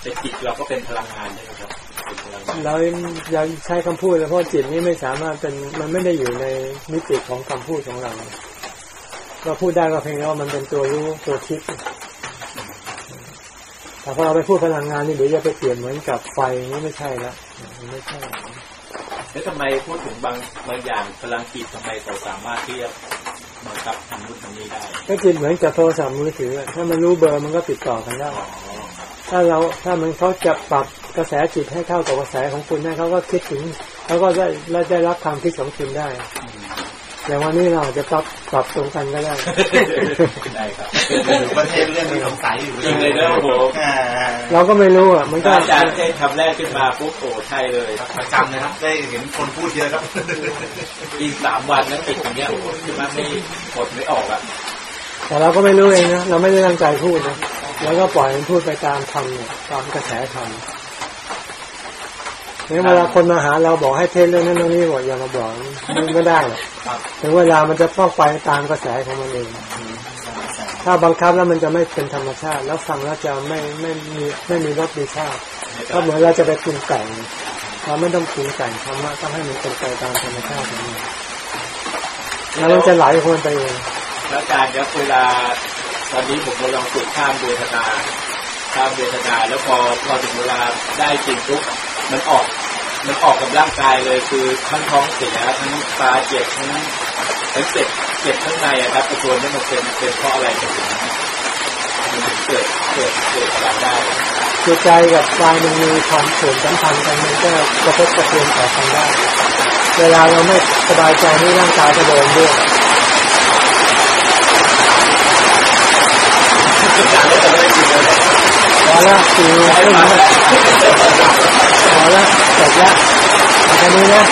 แต่จิตเราก็เป็นพลังงานใช่ไหมครับเป็นพลังงานเรายังใช้คำพูดเลยเพราะจิตนี้ไม่สามารถเป็นมันไม่ได้อยู่ในมิติของคำพูดของเราเราพูดได้ก็เพียงแต่ว่ามันเป็นตัวรู้ตัวคิดแต่พอเราไปพูดพลังงานนี่เดี๋ยวจะไปเปลี่ยนเหมือนกับไฟนี่ไม่ใช่ละไม่ใช่แล้วทำไมพูดถึงบางบางอย่างพลังจิตทำไมเราสามารถที่จะ บังคับทำนู่นทำนี่ได้ก็จิตเหมือนกับโทรศัพท์มือถืออะถ้ามันรู้เบอร์มันก็ติดต่อกันได้อ๋อถ้าเราถ้ามันเขาจะปรับกระแสจิตให้เข้ากับกระแสของคุณได้เขาก็คิดถึงเขาก็ได้ได้ได้รับความคิดของคุณได้อย่างวันนี้เราอาจจะปรับปรับตรงกันก็ได้ได้ครับ อยู่ประเทศเรื่องนี้สงสัยอยู่จริงเลยนะโอ้โหอ่าเราก็ไม่รู้อะมันก็ถ้าอาจารย์ให้ทำแรกขึ้นมาปุ๊บโอ้ใช่เลยประจำเลยครับ ได้เห็นคนพูดเยอะครับอีกสามวันนั้นติดอย่างเงี้ยโอ้โหคือมันไม่กดไม่ออกอะแต่เราก็ไม่รู้เองนะเราไม่ได้ตั้งใจพูดนะแล้วก็ปล่อยมันพูดไปตามธรรมเนี่ยตามกระแสธรรมเนี่ยเวลาคนมาหาเราบอกให้เทศเรื่องนั้นเรื่องนี้บอกอย่ามาบอกมันไม่ได้หรอกถึงเวลามันจะต้องไปตามกระแสของมันเอง ถ้าบังคับแล้วมันจะไม่เป็นธรรมชาติ แล้วฟังแล้วจะไม่ไม่มีไม่มีรสมีชาติก็เหมือนเราจะไปปรุงแต่งเราไม่ต้องปรุงแต่งธรรมะต้องให้มันเป็นไปตามธรรมชาติของมันแล้วมันจะไหลของมันไปเองแล้วอาจารย์ครับเวลาตอนนี้ผมกำลังฝึกข้ามเวทนาข้ามเวทนาแล้วพอพอถึงเวลาได้จริงปุ๊บมันออก มันออกกับร่างกายเลยคือทั้งท้องเสียทั้งตาเจ็บทั้งทั้งเจ็บเจ็บข้างในอะครับกระตัวนี้มันเป็นเป็นเพราะอะไรมันถึงมันถึงเกิดเกิดเกิดอะไรได้จิตใจกับกายมันมีความเสื่อมสัมพันธ์กันมันก็กระทบกระเทือนต่อกันได้ เวลาเราไม่สบายใจนี่ร่างกายก็โดนด้วย พอละคือขึ้นแล้วพอละจบละเอาแค่นี้นะ